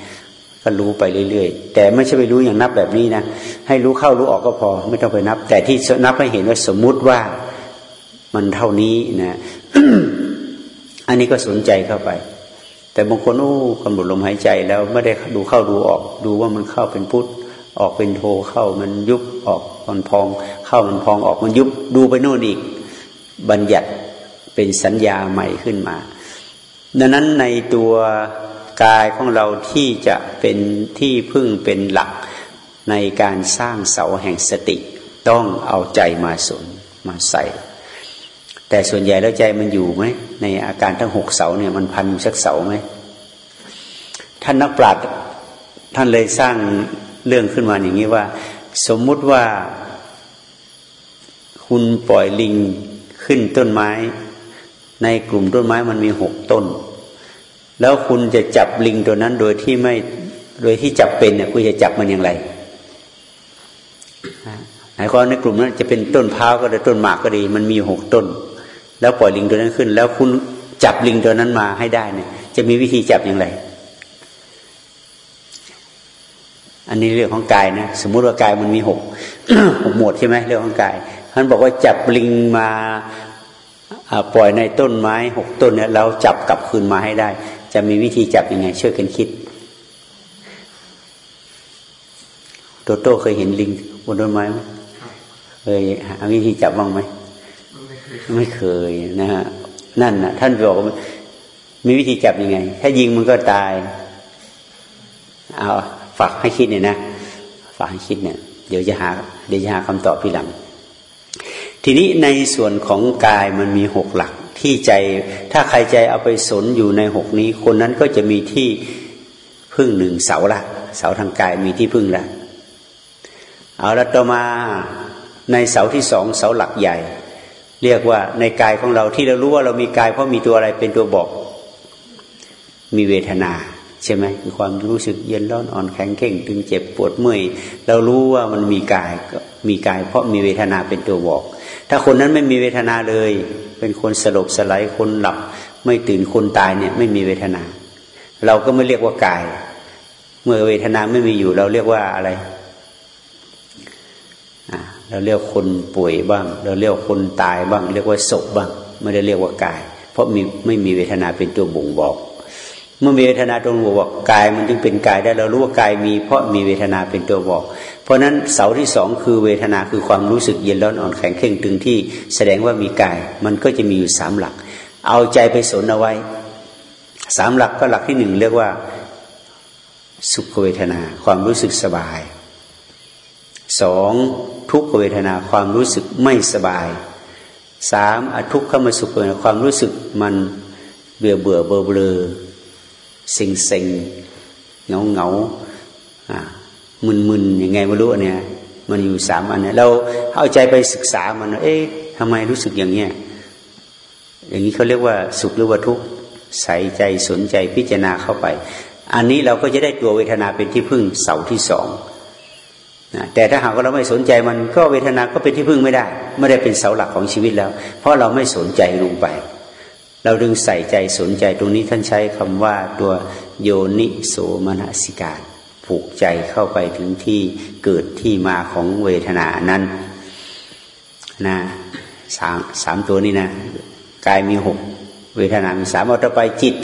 ก็รู้ไปเรื่อยๆ แต่ไม่ใช่ไปรู้อย่างนับแบบนี้นะ ให้รู้เข้ารู้ออกก็พอ ไม่ต้องไปนับ แต่ที่นับให้เห็นว่าสมมุติว่ามันเท่านี้นะ อันนี้ก็สนใจเข้าไป แต่บางคนโอ้กำหนดลมหายใจแล้วไม่ได้ดูเข้าดูออก ดูว่ามันเข้าเป็นพุทธออกเป็นโทเข้ามันยุบออกมันพอง เข้ามันพองออกมันยุบดูไปโน่นอีก บัญญัติเป็นสัญญาใหม่ขึ้นมา ดังนั้นในตัวกายของเราที่จะเป็นที่พึ่งเป็นหลักในการสร้างเสาแห่งสติ ต้องเอาใจมาสนมาใส่ แต่ส่วนใหญ่แล้วใจมันอยู่ไหมในอาการทั้งหกเสาเนี่ยมันพันสักเสาไหมท่านนักปราชญ์ท่านเลยสร้างเรื่องขึ้นมาอย่างนี้ว่า สมมุติว่าคุณปล่อยลิงขึ้นต้นไม้ ในกลุ่มต้นไม้มันมีหกต้น แล้วคุณจะจับลิงตัวนั้นโดยที่ไม่โดยที่จับเป็นเนี่ยคุณจะจับมันอย่างไรหมายความในกลุ่มนั้นจะเป็นต้นพร้าวก็ได้ต้นหมากก็ดี มันมีหกต้น แล้วปล่อยลิงตัวนั้นขึ้น แล้วคุณจับลิงตัวนั้นมาให้ได้เนี่ย จะมีวิธีจับอย่างไร อันนี้เรื่องของกายนะสมมุติว่ากายมันมีหกหกหมวดใช่ไหมเรื่องของกายท่านบอกว่าจับลิงมาปล่อยในต้นไม้หกต้นเนี่ยเราจับกลับคืนมาให้ได้ จะมีวิธีจับยังไง ช่วยกันคิดโตโต้เคยเห็นลิงบนต้นไม้ไหมเคยหาวิธีจับบ้างไหม ไม่เคยนะฮะนั่นนะท่านบอกมีวิธีจับยังไง ถ้ายิงมันก็ตายเอาฝากให้คิดเนี่ยนะฝากให้คิดเนี่ย เดี๋ยวจะหา เดี๋ยวจะหาคำตอบพี่หลัง ทีนี้ในส่วนของกายมันมีหกหลักที่ใจ ถ้าใครใจเอาไปสนอยู่ในหกนี้ คนนั้นก็จะมีที่พึ่งหนึ่งเสาละเสาทางกายมีที่พึ่งละเอาละต่อมาในเสาที่สองเสาหลักใหญ่ เรียกว่าในกายของเราที่เรารู้ว่าเรามีกายเพราะมีตัวอะไรเป็นตัวบอก มีเวทนาใช่ไหมคือความรู้สึกเย็นร้อนอ่อนแข็งเข่งตึงเจ็บปวดเมื่อยเรารู้ว่ามันมีกายก็มีกาย เพราะมีเวทนาเป็นตัวบอก ถ้าคนนั้นไม่มีเวทนาเลย เป็นคนสลบสลายคนหลับ ไม่ตื่นคนตายเนี่ยไม่มีเวทนา เราก็ไม่เรียกว่ากาย เมื่อเวทนาไม่มีอยู่ เราเรียกว่าอะไร เราเรียกคนป่วยบ้าง เราเรียกคนตายบ้าง เรียกว่าศพบ้าง ไม่ได้เรียกว่ากาย เพราะมีไม่มีเวทนาเป็นตัวบ่งบอก เมื่อมีเวทนาตรงบอกกายมันจึงเป็นกายได้เรารู้ว่ากายมี เพราะมีเวทนาเป็นตัวบอก เพราะนั้นเสาที่สองคือเวทนาคือความรู้สึกเย็นร้อนอ่อนแข็งเข่งตึงที่แสดงว่ามีกาย มันก็จะมีอยู่สามหลัก เอาใจไปสนเอาไว้สามหลักก็หลักที่หนึ่งเรียกว่าสุขเวทนา ความรู้สึกสบายสอง ทุกขเวทนาความรู้สึกไม่สบายสามอทุกขมสุขเวทนาความรู้สึกมันเบื่อเบื่อเบลอเบลอเซ็งเซ็งเหงาเหงาอ่ามึนมึนยังไงไม่รู้เนี่ยมันอยู่สามอันเนี่ยเราเอาใจไปศึกษามันเอ๊ะทำไมรู้สึกอย่างเนี้ยอย่างนี้เขาเรียกว่าสุขหรือว่าทุกข์ใส่ใจสนใจพิจารณาเข้าไป อันนี้เราก็จะได้ตัวเวทนาเป็นที่พึ่งเสาที่สอง แต่ถ้าหากว่าเราไม่สนใจมันก็เวทนาก็เป็นที่พึ่งไม่ได้ ไม่ได้เป็นเสาหลักของชีวิตแล้ว เพราะเราไม่สนใจลงไป เราดึงใส่ใจสนใจตรงนี้ท่านใช้คำว่าตัวโยนิโสมนสิการผูกใจเข้าไปถึงที่เกิดที่มาของเวทนานั้นนะสามสามตัวนี้นะกายมีหกเวทนามีสามเอาต่อไปจิต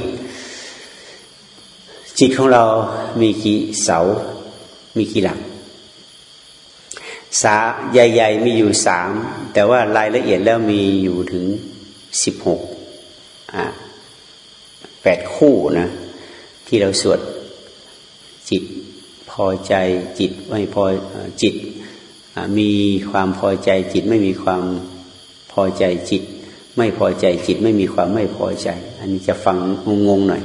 จิตของเรามีกี่เสา มีกี่หลัก สาใหญ่ ๆ มีอยู่สามแต่ว่ารายละเอียดแล้วมีอยู่ถึงสิบหกแปดคู่นะ ที่เราสวดจิตพอใจจิตไม่พอจิต มีความพอใจจิตไม่มีความพอใจจิต ไม่พอใจจิตไม่มีความไม่พอใจ อันนี้จะฟังงงๆหน่อย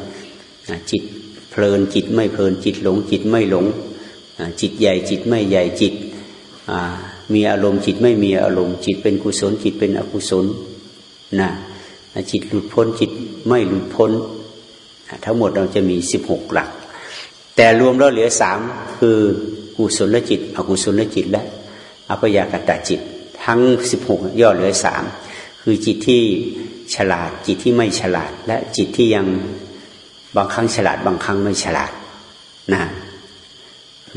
จิตเพลินจิตไม่เพลินจิตหลงจิตไม่หลงจิตใหญ่จิตไม่ใหญ่จิต มีอารมณ์จิตไม่มีอารมณ์จิตเป็นกุศลจิตเป็นอกุศลนะจิตหลุดพ้นจิตไม่หลุดพ้น ทั้งหมดเราจะมีสิบหกหลัก แต่รวมแล้วเหลือสามคือกุศลจิต อกุศลจิตและอัปยากตจิต ทั้งสิบหกย่อเหลือสามคือจิตที่ฉลาดจิตที่ไม่ฉลาด และจิตที่ยังบางครั้งฉลาดบางครั้งไม่ฉลาดนะ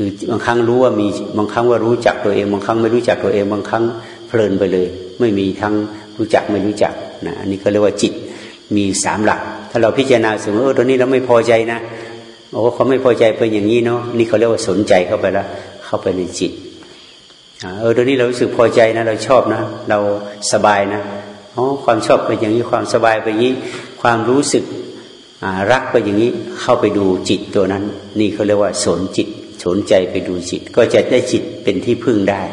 คือบางครั้งรู้ว่ามีบางครั้งว่ารู้จักตัวเองบางครั้งไม่รู้จักตัวเองบางครั้งเพลินไปเลย ไม่มีทั้งรู้จักไม่รู้จักนะอันนี้ก็เรียกว่าจิตมีสามหลัก ถ้าเราพิจารณาสมมติเออตัวนี้เราไม่พอใจนะโอ้เขาไม่พอใจเป็นอย่างนี้เนาะนี่เขาเรียกว่าสนใจเข้าไปแล้วเข้าไปในจิตเออตัวนี้เรารู้สึกพอใจนะ เราชอบนะ เราสบายนะอ๋อความชอบเป็นอย่างนี้ความสบายเป็นอย่างนี้ ความรู้สึกรักไปอย่างนี้เข้าไปดูจิตตัวนั้น นี่เขาเรียกว่าสนจิต สนใจไปดูจิต ก็จะได้จิตเป็นที่พึ่งได้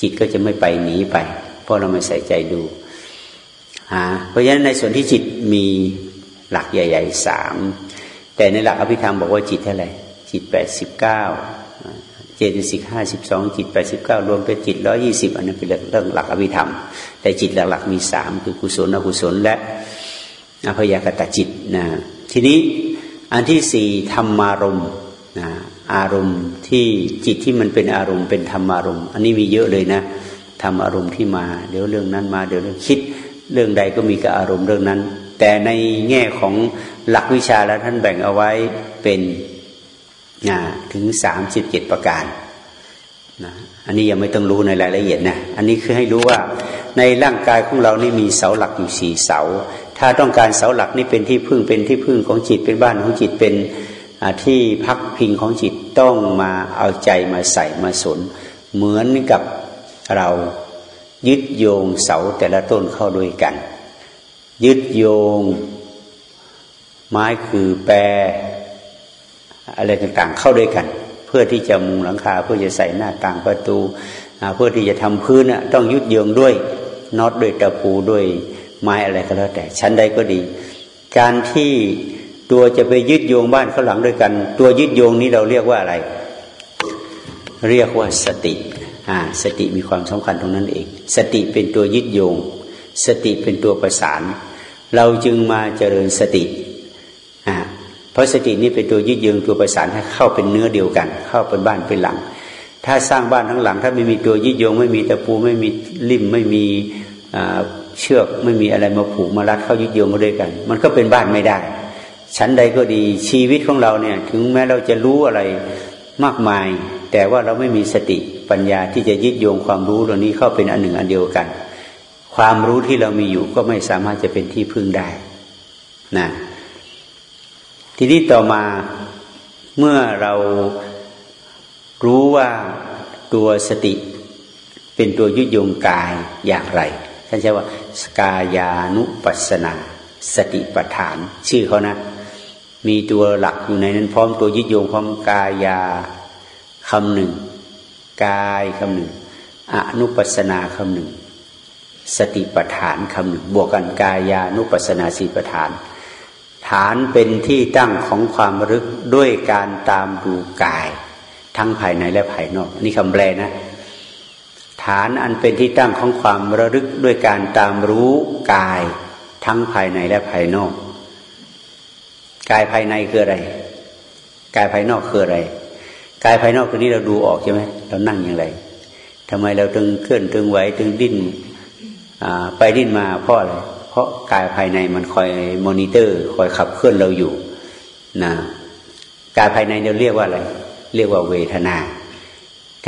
จิตก็จะไม่ไปหนีไป เพราะเราไม่ใส่ใจดูเพราะฉะนั้นในส่วนที่จิตมีหลักใหญ่ๆสามแต่ในหลักอภิธรรมบอกว่าจิตเท่าไหร่จิตแปดสิบเก้าเจตสิกห้าสิบสองจิตแปดสิบเก้ารวมเป็นจิตร้อยี่สิบอันนั้นเป็นเรื่องหลักอภิธรรม แต่จิตหลักๆมีสามคือกุศลอกุศลและอภยากตจิตนะทีนี้อันที่สี่ธรรมารมนะ อารมณ์ที่จิตที่มันเป็นอารมณ์เป็นธรรมอารมณ์ อันนี้มีเยอะเลยนะธรรมอารมณ์ที่มา เดี๋ยวเรื่องนั้นมาเดี๋ยวเรื่องคิด เรื่องใดก็มีกับอารมณ์เรื่องนั้น แต่ในแง่ของหลักวิชาแล้วท่านแบ่งเอาไว้เป็นถึงสามสิบเจ็ดประการนะอันนี้ยังไม่ต้องรู้ในรายละเอียดนะอันนี้คือให้รู้ว่าในร่างกายของเรานี่มีเสาหลักอยู่สี่เสา ถ้าต้องการเสาหลักนี่เป็นที่พึ่งเป็นที่พึ่งของจิตเป็นบ้านของจิตเป็น ที่พักพิงของจิตต้องมาเอาใจมาใส่มาสน เหมือนกับเรายึดโยงเสาแต่ละต้นเข้าด้วยกัน ยึดโยง ไม้คือแปรอะไรต่างๆเข้าด้วยกัน เพื่อที่จะมุงหลังคา เพื่อจะใส่หน้าต่างประตู เพื่อที่จะทำพื้นต้องยึดโยงด้วยน็อตด้วยตะปูด้วยไม้อะไรก็แล้วแต่ชั้นใดก็ดี การที่ ตัวจะไปยึดโยงบ้านข้างหลังด้วยกัน ตัวยึดโยงนี้เราเรียกว่าอะไร เรียกว่าสติอ่าสติมีความสำคัญตรงนั้นเอง สติเป็นตัวยึดโยง สติเป็นตัวประสาน เราจึงมาเจริญสติอ่าเพราะสตินี้เป็นตัวยึดโยงตัวประสานให้เข้าเป็นเนื้อเดียวกัน เข้าเป็นบ้านเป็นหลัง ถ้าสร้างบ้านทั้งหลัง ถ้าไม่มีตัวยึดโยง ไม่มีตะปูไม่มีลิ่มไม่มีเชือกไม่มีอะไรมาผูกมารัดเข้ายึดโยงมาด้วยกัน มันก็เป็นบ้านไม่ได้ ชั้นใดก็ดีชีวิตของเราเนี่ย ถึงแม้เราจะรู้อะไรมากมาย แต่ว่าเราไม่มีสติปัญญาที่จะยึดโยงความรู้เหล่านี้เข้าเป็นอันหนึ่งอันเดียวกัน ความรู้ที่เรามีอยู่ก็ไม่สามารถจะเป็นที่พึ่งได้นะทีนี้ต่อมาเมื่อเรารู้ว่าตัวสติเป็นตัวยึดโยงกายอย่างไรท่านใช้ว่าสกายานุปัสนา สติปัฏฐาน ชื่อเขานะ มีตัวหลักอยู่ในนั้นพร้อมตัวยึดโยงพร้อมกายาคำหนึ่ง กายคำหนึ่งอนุปัสนาคำหนึ่ง สติปัฏฐานคำหนึ่ง บวกกันกายานุปัสนาสีปัฏฐาน ฐานเป็นที่ตั้งของความรึกด้วยการตามดูกาย ทั้งภายในและภายนอกนี่คำแปลนะ ฐานอันเป็นที่ตั้งของความระลึกด้วยการตามรู้กาย ทั้งภายในและภายนอก กายภายในคืออะไร กายภายนอกคืออะไร กายภายนอกตัวนี้เราดูออกใช่ไหมเรานั่งอย่างไรทำไมเราตึงเคลื่อนตึงไหวตึงดิ้นไปดิ้นมาเพราะอะไรเพราะกายภายในมันคอยมอนิเตอร์ คอยขับเคลื่อนเราอยู่นะกายภายในเราเรียกว่าอะไร เรียกว่าเวทนา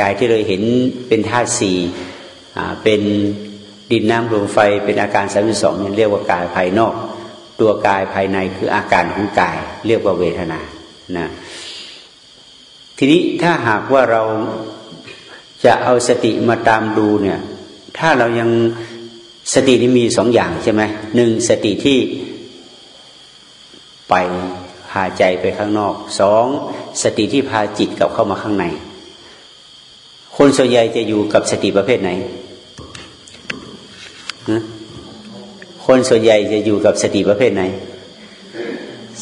กายที่เราเห็นเป็นธาตุสี่เป็นดินน้ำลมไฟเป็นอาการสามสิบสองนี่เรียกว่ากายภายนอก ตัวกายภายในคืออาการของกาย เรียกว่าเวทนานะทีนี้ถ้าหากว่าเราจะเอาสติมาตามดูเนี่ย ถ้าเรายังสตินี้มีสองอย่างใช่ไหมหนึ่งสติที่ไปพาใจไปข้างนอกสองสติที่พาจิตกลับเข้ามาข้างใน คนส่วนใหญ่จะอยู่กับสติประเภทไหน คนส่วนใหญ่จะอยู่กับสติประเภทไหน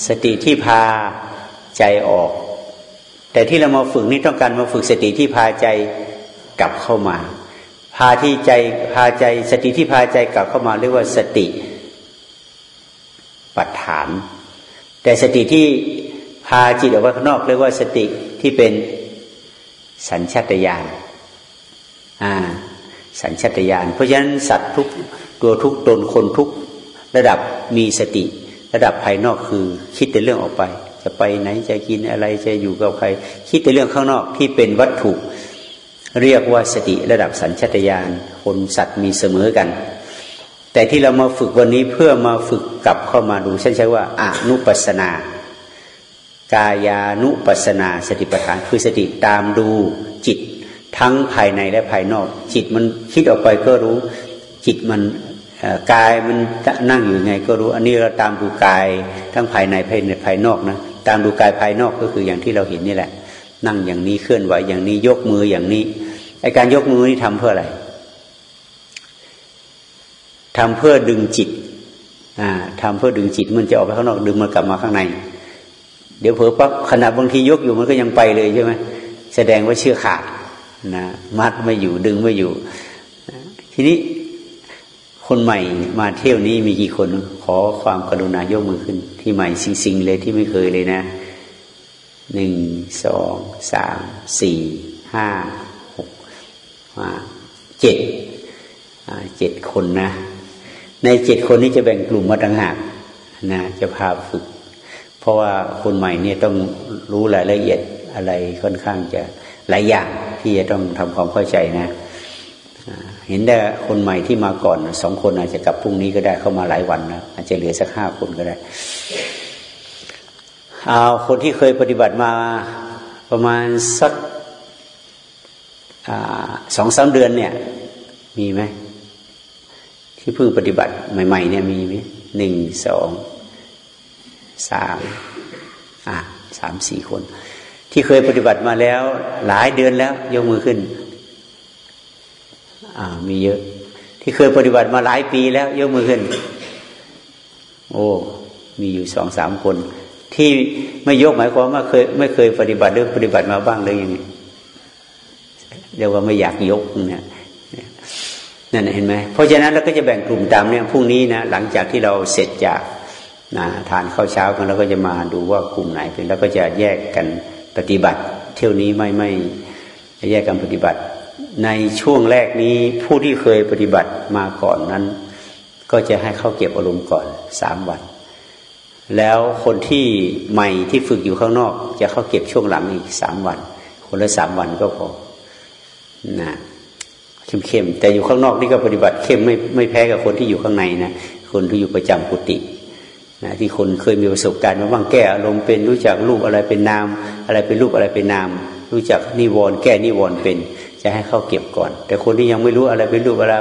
สติที่พาใจออก แต่ที่เรามาฝึกนี่ต้องการมาฝึกสติที่พาใจกลับเข้ามา พาที่ใจพาใจ สติที่พาใจกลับเข้ามาเรียกว่าสติปัฏฐาน แต่สติที่พาจิตออกไปข้างนอกเรียกว่าสติที่เป็นสัญชาตญาณอ่าสัญชาตญาณเพราะฉะนั้นสัตว์ทุก ตัวทุกตนคนทุกระดับมีสติ ระดับภายนอกคือ คิดแต่เรื่องออกไป จะไปไหนจะกินอะไรจะอยู่กับใคร คิดแต่เรื่องข้างนอกที่เป็นวัตถุ เรียกว่าสติระดับสัญชตาตญาณคนสัตว์มีเสมอกัน แต่ที่เรามาฝึกวันนี้เพื่อมาฝึกกลับเข้ามาดูเช่นใช้ว่าอนุปัสนากายานุปัสนาสติปัฏฐาน คือสติตามดูจิตทั้งภายในและภายนอก จิตมันคิดออกไปก็รู้ จิตมัน กายมันนั่งอยู่ไงก็รู้ อันนี้เราตามดูกายทั้งภายในภายในภายนอกนะตามดูกายภายนอกก็คืออย่างที่เราเห็นนี่แหละ นั่งอย่างนี้เคลื่อนไหวอย่างนี้ยกมืออย่างนี้ไอการยกมือนี่ทำเพื่ออะไรทำเพื่อดึงจิตอ่าทำเพื่อดึงจิตมันจะออกไปข้างนอกดึงมันกลับมาข้างใน เดี๋ยวเผลอปั๊บขณะบางทียกอยู่มันก็ยังไปเลยใช่ไหมแสดงว่าเชื่อขาดนะมัดไม่อยู่ดึงไม่อยู่ ทีนี้ คนใหม่มาเที่ยวนี้มีกี่คนขอความกรุณายกมือขึ้น ที่ใหม่สิงๆเลยที่ไม่เคยเลยนะหนึ่งสองสามสี่ห้าหกเจ็ดเจ็ดคนนะ ในเจ็ดคนนี้จะแบ่งกลุ่มมาต่างหากนะจะพาฝึก เพราะว่าคนใหม่เนี่ยต้องรู้รายละเอียดอะไรค่อนข้างจะหลายอย่างที่จะต้องทำความเข้าใจนะ เห็นได้คนใหม่ที่มาก่อนสองคนอาจจะกลับพรุ่งนี้ก็ได้เข้ามาหลายวันนะอาจจะเหลือสักห้าคนก็ได้เอาคนที่เคยปฏิบัติมาประมาณสักสองสามเดือนเนี่ย มีไหมที่เพิ่งปฏิบัติใหม่ ๆ เนี่ยมีไหมหนึ่งสองสามอ่าสามสี่คน ที่เคยปฏิบัติมาแล้ว หลายเดือนแล้ว ยกมือขึ้น อ่า มีเยอะ ที่เคยปฏิบัติมาหลายปีแล้วยกมือขึ้น โอ้ มีอยู่สองสามคน ที่ไม่ยกหมายความว่าเคย ไม่เคยปฏิบัติหรือปฏิบัติมาบ้างเลยยังไงเรียกว่าไม่อยากยกเนี่ยนั่นเห็นไหมเพราะฉะนั้นเราก็จะแบ่งกลุ่มตามเนี่ยพรุ่งนี้นะหลังจากที่เราเสร็จจากนะทานข้าวเช้ากันเราก็จะมาดูว่ากลุ่มไหนเป็นแล้วก็จะแยกกันปฏิบัติ เที่ยวนี้ไม่ไม่แยกกันปฏิบัติ ในช่วงแรกนี้ผู้ที่เคยปฏิบัติมาก่อนนั้น ก็จะให้เข้าเก็บอารมณ์ก่อนสามวัน แล้วคนที่ใหม่ที่ฝึกอยู่ข้างนอก จะเข้าเก็บช่วงหลังอีกสามวัน คนละสามวันก็พอนะเข้มๆแต่อยู่ข้างนอกนี่ก็ปฏิบัติเข้มไม่ไม่แพ้กับคนที่อยู่ข้างในนะคนที่อยู่ประจำกุฏินะที่คนเคยมีประสบการณ์มาบ้างแก้อารมณ์เป็นรู้จักรูปอะไรเป็นนาม อะไรเป็นรูปอะไรเป็นนาม รู้จักนิวรณ์แก้นิวรณ์เป็น จะให้เข้าเก็บก่อน แต่คนที่ยังไม่รู้อะไรเป็นรูปอะไร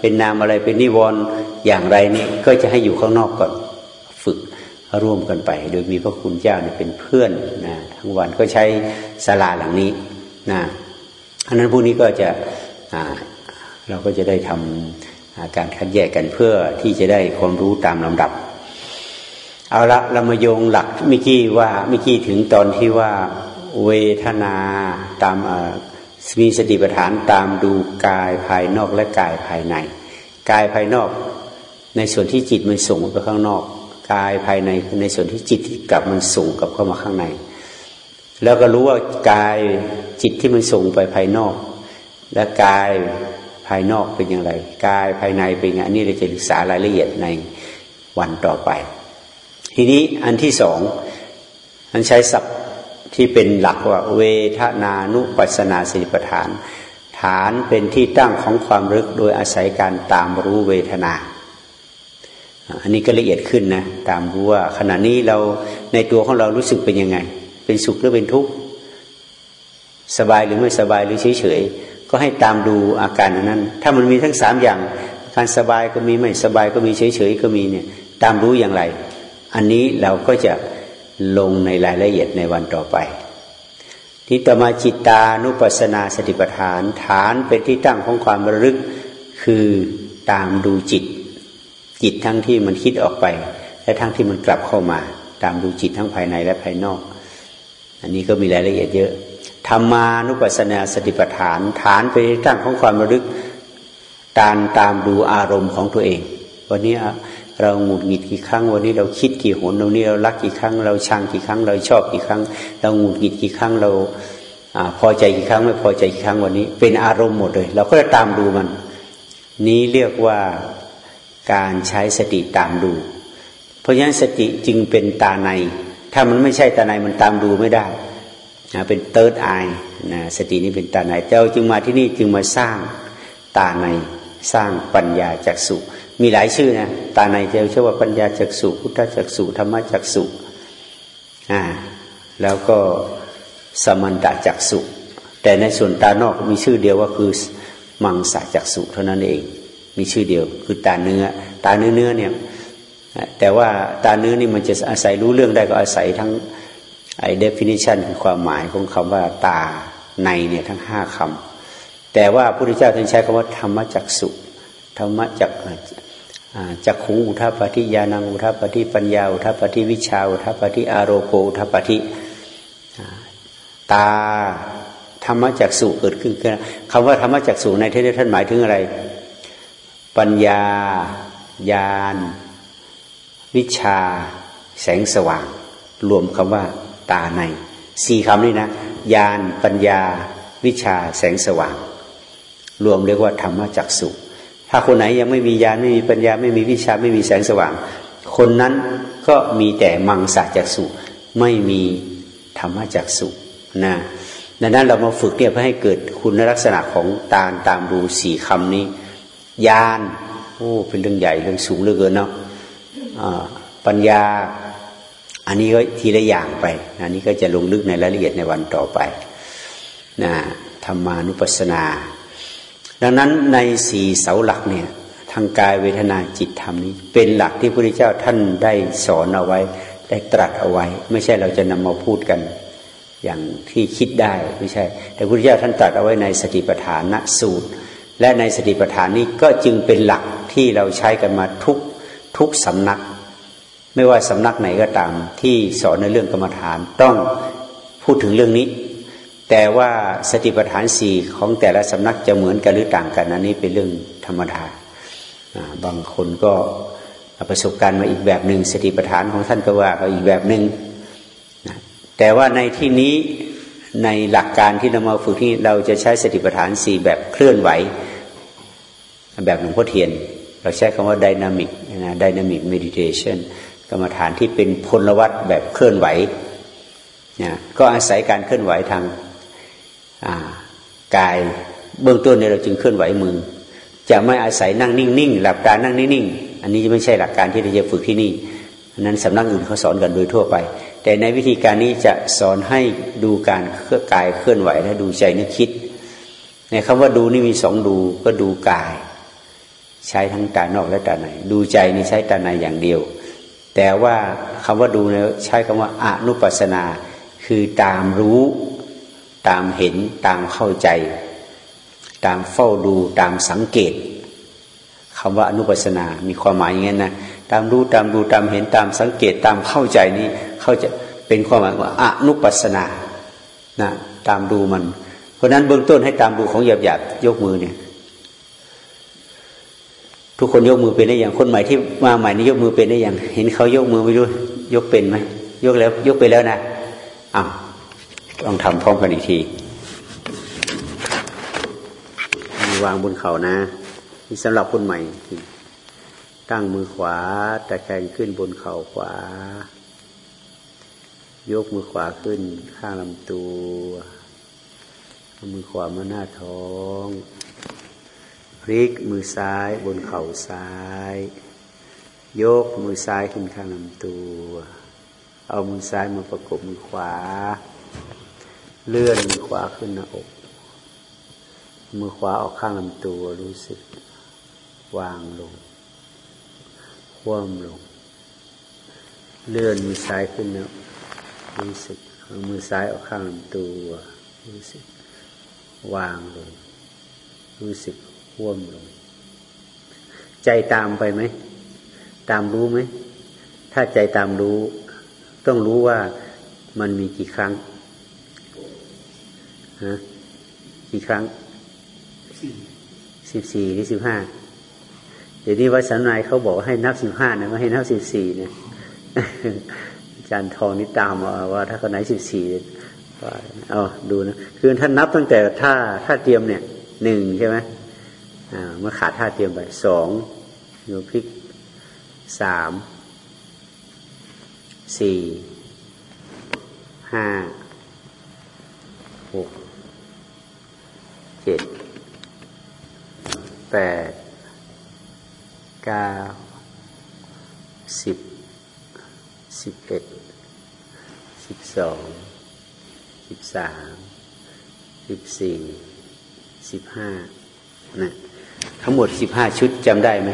เป็นนามอะไรเป็นนิวรณ์อย่างไรนี่ก็จะให้อยู่ข้างนอกก่อน ฝึกร่วมกันไป โดยมีพระคุณเจ้าเนี่ยเป็นเพื่อนนะทั้งวันก็ใช้ศาลาหลังนี้นะอันนั้นพวกนี้ก็จะเราก็จะได้ทำการคัดแยกกันเพื่อที่จะได้ความรู้ตามลำดับ เอาละเรามาโยงหลักเมื่อกี้ว่าเมื่อกี้ถึงตอนที่ว่าเวทนาตาม มีสติปัฏฐานตามดูกายภายนอกและกายภายใน กายภายนอก ในส่วนที่จิตมันส่งไปข้างนอก กายภายในคือในส่วนที่จิตที่กลับมันส่งกลับเข้ามาข้างใน แล้วก็รู้ว่ากายจิตที่มันส่งไปภายนอก และกายภายนอกเป็นอย่างไร กายภายในเป็นอย่างนี้เราจะศึกษารายละเอียดในวันต่อไป ทีนี้อันที่สองอันใช้ศัพท์ ที่เป็นหลักว่า เวทนานุปัสนาสิปฐาน ฐานเป็นที่ตั้งของความรึกโดยอาศัยการตามรู้เวทนา อันนี้ก็ละเอียดขึ้นนะ ตามรู้ว่า ขณะนี้เราในตัวของเรารู้สึกเป็นยังไง เป็นสุขหรือเป็นทุกข์สบายหรือไม่สบายหรือเฉยเฉยก็ให้ตามดูอาการนั้น ถ้ามันมีทั้งสามอย่างการสบายก็มีไม่สบายก็มีเฉยเฉยก็มีเนี่ยตามรู้อย่างไร อันนี้เราก็จะ ลงในรายละเอียดในวันต่อไป ที่ต่อมาจิตตานุปัสนาสติปัฏฐาน ฐานเป็นที่ตั้งของความระลึกคือตามดูจิต จิตทั้งที่มันคิดออกไป และทั้งที่มันกลับเข้ามา ตามดูจิตทั้งภายในและภายนอก อันนี้ก็มีรายละเอียดเยอะธรรมานุปัสนาสติปัฏฐาน ฐานเป็นที่ตั้งของความระลึกการตามดูอารมณ์ของตัวเอง วันนี้ เราหงุดหงิดกี่ครั้ง วันนี้เราคิดกี่หนวันนี้เรารักกี่ครั้ง เราชังกี่ครั้ง เราชอบกี่ครั้ง เราหงุดหงิดกี่ครั้งเราอพอใจกี่ครั้งไม่พอใจกี่ครั้งวันนี้ เป็นอารมณ์หมดเลย เราก็จะตามดูมัน นี้เรียกว่าการใช้สติตามดู เพราะฉะนั้นสติจึงเป็นตาใน ถ้ามันไม่ใช่ตาในมันตามดูไม่ได้นะเป็นเติร์ดไอนะสตินี้เป็นตาในเจ้าจึงมาที่นี่จึงมาสร้างตาในสร้างปัญญาจากสุ มีหลายชื่อนะตาในจะชื่อว่าปัญญาจักสุพุทธจักสุธรรมจักสุอ่าแล้วก็สมันตจักสุแต่ในส่วนตานอกมีชื่อเดียวว่าคือมังสาจักสุเท่านั้นเอง มีชื่อเดียว คือตาเนื้อ ตาเนื้อเนื้อเนี่ยแต่ว่าตาเนื้อนี่มันจะอาศัยรู้เรื่องได้ก็อาศัยทั้งไอ้ definition คือความหมายของคำว่าตาในเนี่ยทั้งห้าคำแต่ว่าพระพุทธเจ้าท่านใช้คำว่าธรรมจักสุธรรมจัก จักขุอุทัปปฏิญาณังอุทัปปฏิปัญญาอุทัปปฏิวิชาอุทัปปฏิอารโกอุทัปปฏิตาธรรมจักสุเกิดขึ้นคำว่าธรรมจักสุในที่นี้ท่านหมายถึงอะไร ปัญญาญาณวิชา แสงสว่าง รวมคำว่า ตาในสี่คำนี้นะญาณปัญญา วิชา แสงสว่าง รวมเรียกว่าธรรมจักสุ ถ้าคนไหนยังไม่มีญาณไม่มีปัญญาไม่มีวิชาไม่มีแสงสว่าง คนนั้นก็มีแต่มังสาจักสุไม่มีธรรมจักสุนะดังนั้นเรามาฝึกเนี่ยเพื่อให้เกิดคุณลักษณะของตาตามดูสี่คำนี้ญาณโอ้เป็นเรื่องใหญ่เรื่องสูงเหลือเกินเนาะปัญญา อันนี้ก็ทีละอย่างไป อันนี้ก็จะลงลึกในรายละเอียดในวันต่อไปนะธรรมานุปัสสนา ดังนั้นในสี่เสาหลักเนี่ยทางกายเวทนาจิตธรรมนี้ เป็นหลักที่พระพุทธเจ้าท่านได้สอนเอาไว้ ได้ตรัสเอาไว้ ไม่ใช่เราจะนำมาพูดกันอย่างที่คิดได้ไม่ใช่ แต่พระพุทธเจ้าท่านตรัสเอาไว้ในสติปัฏฐานนสูตร และในสติปัฏฐานนี้ก็จึงเป็นหลักที่เราใช้กันมาทุกทุกสำนัก ไม่ว่าสำนักไหนก็ตามที่สอนในเรื่องกรรมฐานต้องพูดถึงเรื่องนี้ แต่ว่าสติปัฏฐานสี่ของแต่ละสำนักจะเหมือนกันหรือต่างกันอันนี้เป็นเรื่องธรรมดาบางคนก็ประสบการณ์มาอีกแบบหนึ่งสติปัฏฐานของท่านก็ว่าก็อีกแบบหนึ่งแต่ว่าในที่นี้ในหลักการที่เรามาฝึกที่เราจะใช้สติปัฏฐานสี่แบบเคลื่อนไหว แบบหลวงพ่อเทียน เราใช้คำว่า dynamic นะ dynamic meditation กรรมฐานที่เป็นพลวัตแบบเคลื่อนไหวนะก็อาศัยการเคลื่อนไหวทาง กายเบื้องต้นเนี่ยเราจึงเคลื่อนไหวมือ จะไม่อาศัยนั่งนิ่งๆหลับตานั่งนิ่งๆอันนี้ไม่ใช่หลักการที่เราจะฝึกที่นี่นั้นสำนักอื่นเขาสอนกันโดยทั่วไป แต่ในวิธีการนี้จะสอนให้ดูการเคลื่อนกายเคลื่อนไหวและดูใจนึกคิดในคำว่าดูนี่มีสองดูก็ดูกาย ใช้ทั้งตานอกและตาในดูใจนี่ใช้ตาในอย่างเดียว แต่ว่าคำว่าดูเนี่ยใช้คำว่าอนุปัสนา คือตามรู้ ตามเห็นตามเข้าใจ ตามเฝ้าดูตามสังเกตคำว่าอนุปัสนา มีความหมายอย่างนี้นะตามรู้ตามดูตามเห็นตามสังเกตตามเข้าใจนี้เขาจะเป็นความหมายว่าอนุปัสนานะตามดูมัน เพราะนั้นเบื้องต้นให้ตามดูของหยาบหยาบยกมือเนี่ยทุกคนยกมือเป็นได้อย่างคนใหม่ที่มาใหม่นี่ยกมือเป็นได้อย่างเห็นเขายกมือไม่รู้ยกเป็นไหมยกแล้ว ยกไปแล้วนะอ้าว ต้องทำพร้อมกันอีกทีวางบนเข่านะนี่สำหรับคนใหม่ ตั้งมือขวาตะแคงขึ้นบนเข่าขวา ยกมือขวาขึ้น ข้างลำตัวเอามือขวามาหน้าท้องพลิกมือซ้ายบนเข่าซ้าย ยกมือซ้ายขึ้นข้างลำตัว เอามือซ้ายมาประกบมือขวา เลื่อนมือขวาขึ้นหน้าอก มือขวาออกข้างลำตัวรู้สึก วางลง คว่ำลง เลื่อนมือซ้ายขึ้นหนะรู้สึกมือซ้ายออกข้างลำตัว รู้สึก วางลง รู้สึกคว่ำลง ใจตามไปไหม ตามรู้ไหม ถ้าใจตามรู้ ต้องรู้ว่ามันมีกี่ครั้ง ฮะกี่ครั้งสิบสี่หรือสิบห้าเดี๋ยวนี้วัดสันนายเขาบอกให้นับสิบห้านะไม่ให้นับสิบสี่เนี่ยอาจารย์ทองนี่ตามมาว่า ถ้าคนไหนสิบสี่ว่าเอาดูนะคือท่านนับตั้งแต่ท่าท่าเตรียมเนี่ยหนึ่งใช่ไหมอ่าเมื่อขาดท่าเตรียมไปสองโยพิกสามสี่ห้าหก เจ็ดแปดเก้าสิบสิบเอ็ดสิบสองสิบสามสิบสี่สิบห้านะทั้งหมดสิบห้าชุดจำได้ไหม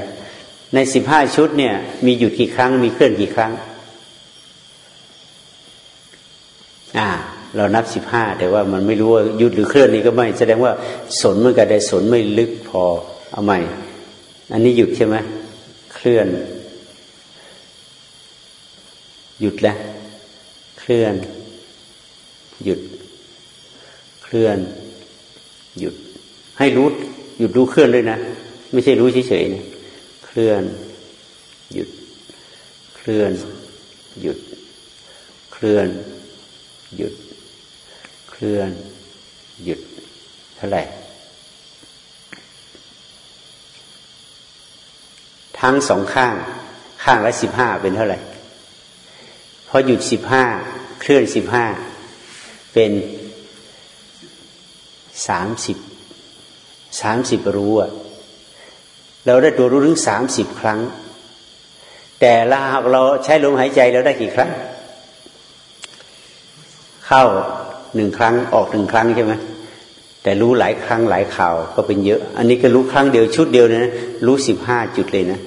ในสิบห้าชุดเนี่ย มีหยุดกี่ครั้ง มีเคลื่อนกี่ครั้ง อ่า เรานับสิบห้าแต่ว่ามันไม่รู้ว่าหยุดหรือเคลื่อนนี่ก็ไม่ แสดงว่าสนมันกับได้สนไม่ลึกพอเอาใหม่ อันนี้หยุดใช่ไหมเคลื่อน หยุดแล้วเคลื่อน หยุด เคลื่อน หยุด ให้รู้หยุดรู้เคลื่อนด้วยนะ ไม่ใช่รู้เฉยๆนะเคลื่อน หยุด เคลื่อน หยุด เคลื่อน หยุด เคลื่อน หยุดเท่าไหร่ทั้งสองข้าง ข้างละสิบห้าเป็นเท่าไหร่พอหยุดสิบห้าเคลื่อนสิบห้าเป็นสามสิบสามสิบรู้อะเราได้ตัวรู้ถึงสามสิบครั้ง แต่ละหากเราใช้ลมหายใจเราได้กี่ครั้ง เข้า หนึ่งครั้งออกหนึ่งครั้งใช่ไหมแต่รู้หลายครั้งหลายข่าวก็เป็นเยอะ อันนี้ก็รู้ครั้งเดียวชุดเดียวนะรู้สิบห้าจุดเลยนะ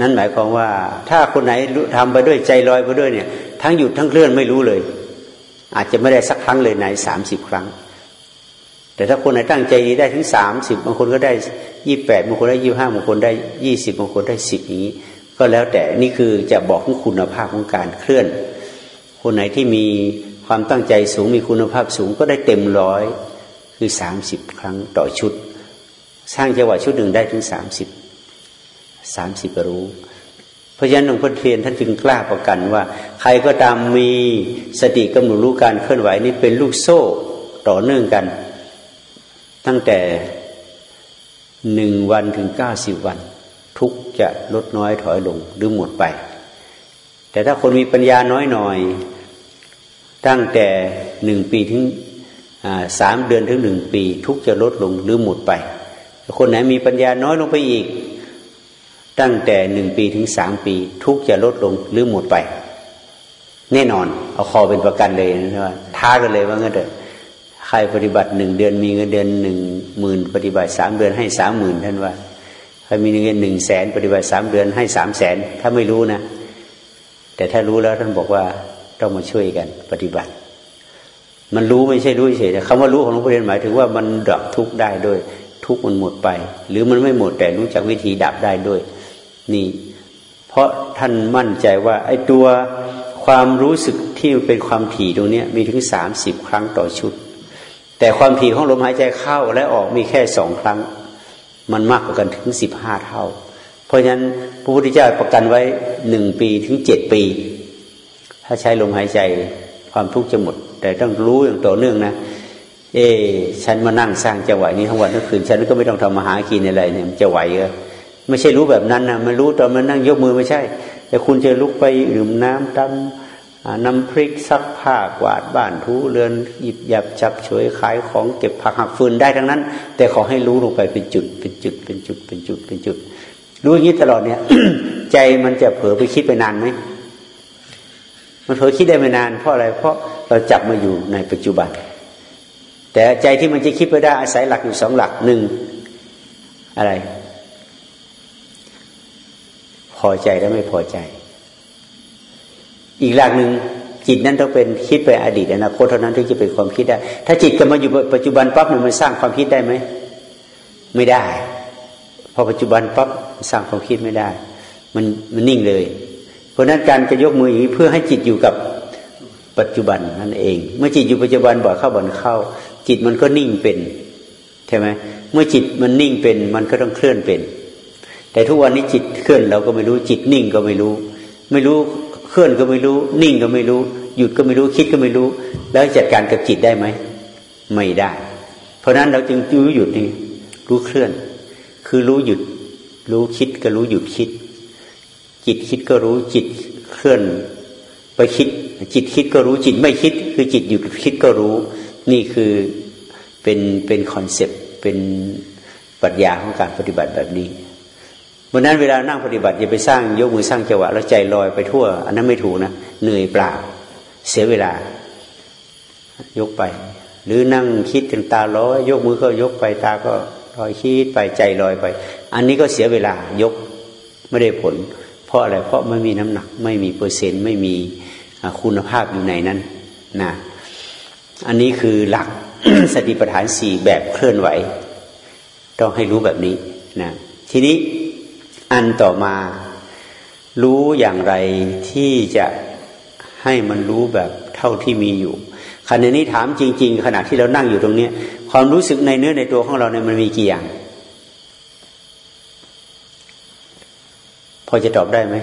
นั่นหมายความว่า ถ้าคนไหนทำไปด้วยใจลอยไปด้วยเนี่ย ทั้งหยุดทั้งเคลื่อนไม่รู้เลย อาจจะไม่ได้สักครั้งเลยในสามสิบครั้ง แต่ถ้าคนไหนตั้งใจดีได้ถึงสามสิบบางคนก็ได้ยี่แปดบางคนได้ยี่ห้าบางคนได้ยี่สิบบางคนได้สิบนี้ ก็แล้วแต่นี่คือจะบอกถึงคุณภาพของการเคลื่อน คนไหนที่มี ความตั้งใจสูงมีคุณภาพสูงก็ได้เต็มร้อยคือสามสิบครั้งต่อชุด สร้างจังหวะชุดหนึ่งได้ถึงสามสิบสามสิบรู้ เพราะฉะนั้นหลวงพ่อเทียนท่านจึงกล้าประกันว่า ใครก็ตามมีสติกำหนดรู้การเคลื่อนไหวนี้เป็นลูกโซ่ต่อเนื่องกัน ตั้งแต่หนึ่งวันถึงเก้าสิบวัน ทุกจะลดน้อยถอยลงหรือหมดไป แต่ถ้าคนมีปัญญาน้อยหน่อย ตั้งแต่หนึ่งปีถึงสามเดือนถึงหนึ่งปี ทุกจะลดลงหรือหมดไป คนไหนมีปัญญาน้อยลงไปอีก ตั้งแต่หนึ่งปีถึงสามปี ทุกจะลดลงหรือหมดไป แน่นอนเอาคอเป็นประกันเลยนะว่าท้ากันเลยว่างั้นเถอะใครปฏิบัติหนึ่งเดือนมีเงินเดือนหนึ่งหมื่นปฏิบัติสามเดือนให้สามหมื่นท่านว่าใครมีเงินหนึ่งแสนปฏิบัติสามเดือนให้สามแสนถ้าไม่รู้นะ แต่ถ้ารู้แล้วท่านบอกว่า ต้องมาช่วยกันปฏิบัติ มันรู้ไม่ใช่รู้เฉยแต่คำว่ารู้ของหลวงพ่อเรียนหมายถึงว่ามันดับทุกข์ได้ด้วย ทุกข์มันหมดไป หรือมันไม่หมดแต่รู้จักวิธีดับได้ด้วย นี่ เพราะท่านมั่นใจว่าไอ้ตัวความรู้สึกที่เป็นความถี่ตรงนี้มีถึงสามสิบครั้งต่อชุด แต่ความถี่ของลมหายใจเข้าและออกมีแค่สองครั้ง มันมากกว่ากันถึงสิบห้าเท่า เพราะฉะนั้นพระพุทธเจ้าประกันไว้หนึ่งปีถึงเจ็ดปี ถ้าใช้ลมหายใจความทุกข์จะหมด แต่ต้องรู้อย่างต่อเนื่องนะ เอ ฉันมานั่งสร้างจังหวนี้ทั้งวันทั้งคืน ฉันก็ไม่ต้องทำมาหากินอะไรเนี่ยจะไหวเหรอไม่ใช่รู้แบบนั้นนะมันรู้ตอนมันนั่งยกมือไม่ใช่ แต่คุณจะลุกไปดื่มน้ำตำน้ำพริกซักผ้ากวาดบ้านทูเรือนหยิบหยับจับฉวยขายของเก็บผักหักฟืนได้ทั้งนั้น แต่ขอให้รู้ลงไปเป็นจุด เป็นจุด เป็นจุด เป็นจุดเป็นจุด รู้อย่างนี้ตลอดเนี่ย ใจมันจะเผลอไปคิดไปนานไหม มันเผลอคิดได้ไม่นานเพราะอะไร เพราะเราจับมาอยู่ในปัจจุบัน แต่ใจที่มันจะคิดไปได้อาศัยหลักอยู่สองหลักหนึ่งอะไร พอใจและไม่พอใจ อีกหลักหนึ่งจิตนั้นต้องเป็นคิดไปอดีตอนาคตเท่านั้นถึงจะเป็นความคิดได้ ถ้าจิตกลับมาอยู่ปัจจุบันปั๊บมันสร้างความคิดได้ไหมไม่ได้พอปัจจุบันปั๊บสร้างความคิดไม่ได้ มันมันนิ่งเลย เพราะนั้นการจะยกมืออย่างนี้เพื่อให้จิตอยู่กับปัจจุบันนั่นเอง เมื่อจิตอยู่ปัจจุบันบ่อยเข้าบ่อยเข้า จิตมันก็นิ่งเป็นใช่ไหมเมื่อจิตมันนิ่งเป็นมันก็ต้องเคลื่อนเป็น แต่ทุกวันนี้จิตเคลื่อนเราก็ไม่รู้จิตนิ่งก็ไม่รู้ ไม่รู้เคลื่อนก็ไม่รู้ นิ่งก็ไม่รู้ หยุดก็ไม่รู้คิดก็ไม่รู้ แล้วจัดการกับจิตได้ไหมไม่ได้ เพราะนั้นเราจึงรู้หยุดนี่รู้เคลื่อน คือรู้หยุด รู้คิดก็รู้หยุดคิด จิตคิดก็รู้จิตเคลื่อนไปคิด จิตคิดก็รู้จิตไม่คิด คือจิตหยุดคิดก็รู้ นี่คือเป็นเป็นคอนเซปต์เป็นปรัชญาของการปฏิบัติแบบนี้ราะนั้นเวลานั่งปฏิบัติอย่าไปสร้างยกมือสร้างจังหวะแล้วใจลอยไปทั่ว อันนั้นไม่ถูกนะเหนื่อยเปล่า เสียเวลา ยกไป หรือนั่งคิดถึงตาล้อยกมือก็ยกไปตาก็ลอยคิดไปใจลอยไป อันนี้ก็เสียเวลายกไม่ได้ผล เพราะอะไรเพราะไม่มีน้ำหนัก ไม่มีเปอร์เซ็นต์ ไม่มีคุณภาพอยู่ในนั้นนะอันนี้คือหลักสติปัฏฐานสี่แบบเคลื่อนไหว ต้องให้รู้แบบนี้นะทีนี้อันต่อมารู้อย่างไรที่จะให้มันรู้แบบเท่าที่มีอยู่ขณะนี้ถามจริง ๆ ขณะที่เรานั่งอยู่ตรงนี้ความรู้สึกในเนื้อในตัวของเราเนี่ยมันมีกี่อย่าง พอจะตอบได้ไหม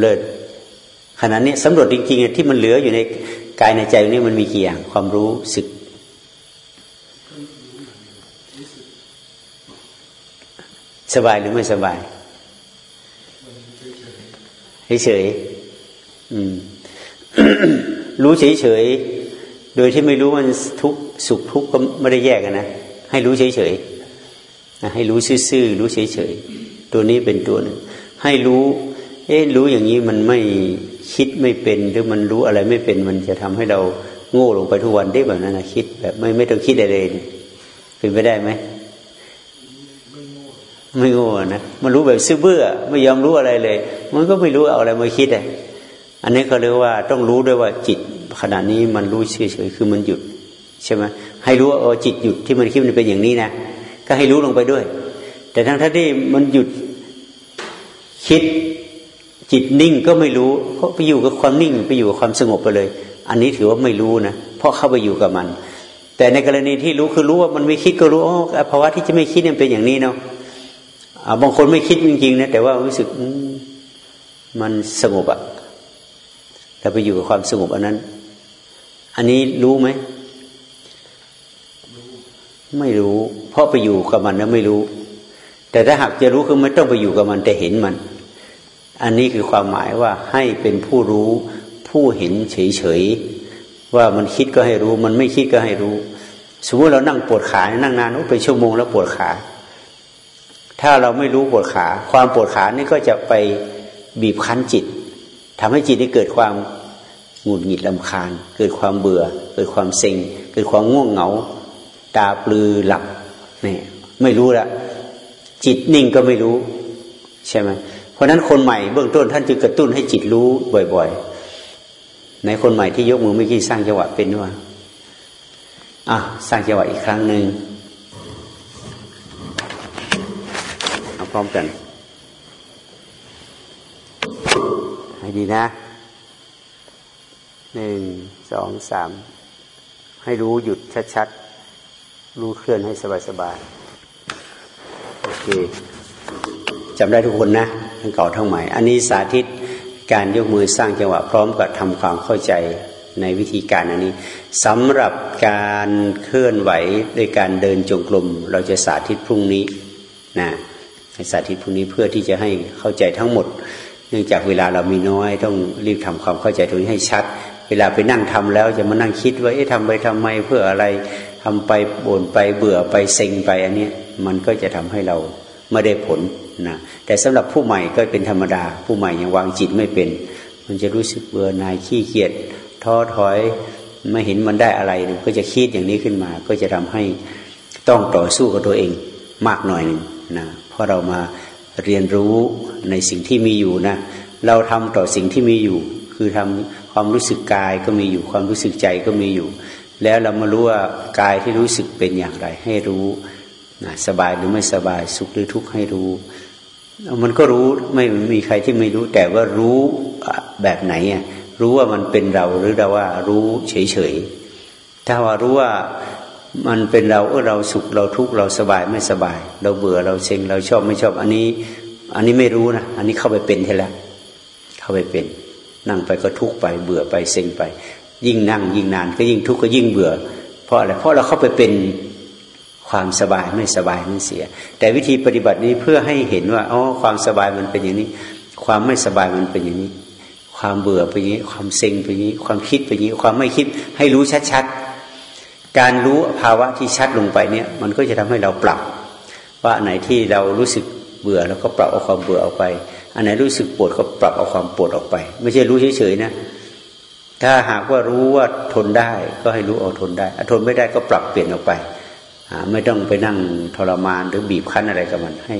เลิศขณะนี้สำรวจจริงๆที่มันเหลืออยู่ในกายในใจนี่มันมีกี่อย่างความรู้สึก สบายหรือไม่สบายเฉยๆรู้เฉยๆโดยที่ไม่รู้มันทุกสุขทุกข์ก็ไม่ได้แยกกันนะ ให้รู้เฉยๆให้รู้ซื่อๆรู้เฉยๆตัวนี้เป็นตัวหนึ่งให้รู้ เอ๊ะรู้อย่างนี้มันไม่คิดไม่เป็นหรือมันรู้อะไรไม่เป็น มันจะทำให้เราโง่ลงไปทุกวันได้แบบนั้นนะคิดแบบไม่ไม่ต้องคิดอะไรเลยเป็นไปได้ไหมไม่โง่นะมันรู้แบบซื่อเบื่อ ไม่ยอมรู้อะไรเลย มันก็ไม่รู้เอาอะไรมาคิดอะอันนี้เขาเรียกว่าต้องรู้ด้วยว่าจิตขณะนี้มันรู้เฉยๆคือมันหยุด ใช่ไหมให้รู้ว่าเออจิตหยุดที่มันคิดมันเป็นอย่างนี้นะก็ให้รู้ลงไปด้วย แต่ทั้งที่มันหยุดคิดจิตนิ่งก็ไม่รู้เพราะไปอยู่กับความนิ่งไปอยู่กับความสงบไปเลย อันนี้ถือว่าไม่รู้นะเพราะเข้าไปอยู่กับมัน แต่ในกรณีที่รู้คือรู้ว่ามันไม่คิดก็รู้อ๋อภาวะที่จะไม่คิดเนี่ยเป็นอย่างนี้เนาะบางคนไม่คิดจริงๆนะแต่ว่ารู้สึกมันสงบอะแต่ไปอยู่กับความสงบอันนั้น อันนี้รู้ไหม ไม่รู้ เพราะไปอยู่กับมันแล้วไม่รู้ แต่ถ้าหากจะรู้คือไม่ต้องไปอยู่กับมันแต่เห็นมัน อันนี้คือความหมายว่าให้เป็นผู้รู้ ผู้เห็นเฉยๆว่ามันคิดก็ให้รู้ มันไม่คิดก็ให้รู้ สมมติเรานั่งปวดขานั่งนานเป็นชั่วโมงแล้วปวดขา ถ้าเราไม่รู้ปวดขา ความปวดขานี่ก็จะไปบีบคั้นจิตทำให้จิตได้เกิดความหงุดหงิดลำคาญ เกิดความเบื่อ เกิดความเซ็ง เกิดความง่วงเหงา ตาปลือหลับนี่ไม่รู้ละจิตนิ่งก็ไม่รู้ ใช่ไหมเพราะนั้นคนใหม่เบื้องต้นท่านจึงกระตุ้นให้จิตรู้บ่อย ๆ ในคนใหม่ที่ยกมือไม่กี่สร้างจังหวะเป็นว่าอะสร้างจังหวะอีกครั้งหนึ่งเอาพร้อมกันให้ดีนะหนึ่งสองสามให้รู้หยุดชัดๆ รู้เคลื่อนให้สบายๆโอเคจำได้ทุกคนนะทั้งเก่าทั้งใหม่ อันนี้สาธิตการยกมือสร้างจังหวะพร้อมกับทำความเข้าใจในวิธีการอันนี้สำหรับการเคลื่อนไหวด้วยการเดินจงกรมเราจะสาธิตพรุ่งนี้นะสาธิตพวกนี้เพื่อที่จะให้เข้าใจทั้งหมด เนื่องจากเวลาเรามีน้อย ต้องรีบทำความเข้าใจตรงนี้ให้ชัด เวลาไปนั่งทำแล้วจะมานั่งคิดว่าเอ๊ะทำไปทำไมเพื่ออะไร ทำไปบ่นไปเบื่อไปเซ็งไปอันนี้มันก็จะทำให้เราไม่ได้ผลนะแต่สำหรับผู้ใหม่ก็เป็นธรรมดา ผู้ใหม่ยังวางจิตไม่เป็น มันจะรู้สึกเบื่อนายขี้เกียจท้อถอยไม่เห็นมันได้อะไรก็จะคิดอย่างนี้ขึ้นมา ก็จะทำให้ต้องต่อสู้กับตัวเองมากหน่อยนึงนะเพราะเรามาเรียนรู้ในสิ่งที่มีอยู่นะเราทำต่อสิ่งที่มีอยู่ คือทำความรู้สึกกายก็มีอยู่ ความรู้สึกใจก็มีอยู่ แล้วเรามารู้ว่ากายที่รู้สึกเป็นอย่างไร ให้รู้นะสบายหรือไม่สบายสุขหรือทุกข์ให้รู้ มันก็รู้ไม่มีใครที่ไม่รู้ แต่ว่ารู้แบบไหนอะรู้ว่ามันเป็นเราหรือเราว่ารู้เฉยๆถ้าว่ารู้ว่ามันเป็นเราเออเราสุขเราทุกข์เราสบายไม่สบาย เราเบื่อเราเซ็งเราชอบไม่ชอบ อันนี้ อันนี้ไม่รู้นะอันนี้เข้าไปเป็นแค่แล้วเข้าไปเป็น นั่งไปก็ทุกข์ไป เบื่อไปเซ็งไป ยิ่งนั่งยิ่งนาน ก็ยิ่งทุกข์ก็ยิ่งเบื่อ เพราะอะไรเพราะเราเข้าไปเป็นความสบายไม่สบายไม่นเสีย แต่วิธีปฏิบัตินี้เพื่อให้เห็นว่าอ๋อความสบายมันเป็นอย่างนี้ ความไม่สบายมันเป็นอย่างนี้ ความเบื่อเป็นอย่างนี้ ความเซ็งเป็นอย่างนี้ ความคิดเป็นอย่างนี้ ความไม่คิดให้รู้ชัดๆ การรู้ภาวะที่ชัดลงไปเนี่ยมันก็จะทำให้เราปรับ ว่าอันไหนที่เรารู้สึกเบื่อแล้วก็ปรับเอาความเบื่อออกไป อันไหนรู้สึกปวดก็ปรับเอาความปวดออกไป ไม่ใช่รู้เฉยๆนะ ถ้าหากว่ารู้ว่าทนได้ก็ให้รู้เอาทนได้ทนไม่ได้ก็ปรับเปลี่ยนออกไป ไม่ต้องไปนั่งทรมานหรือบีบคั้นอะไรกับมัน ให้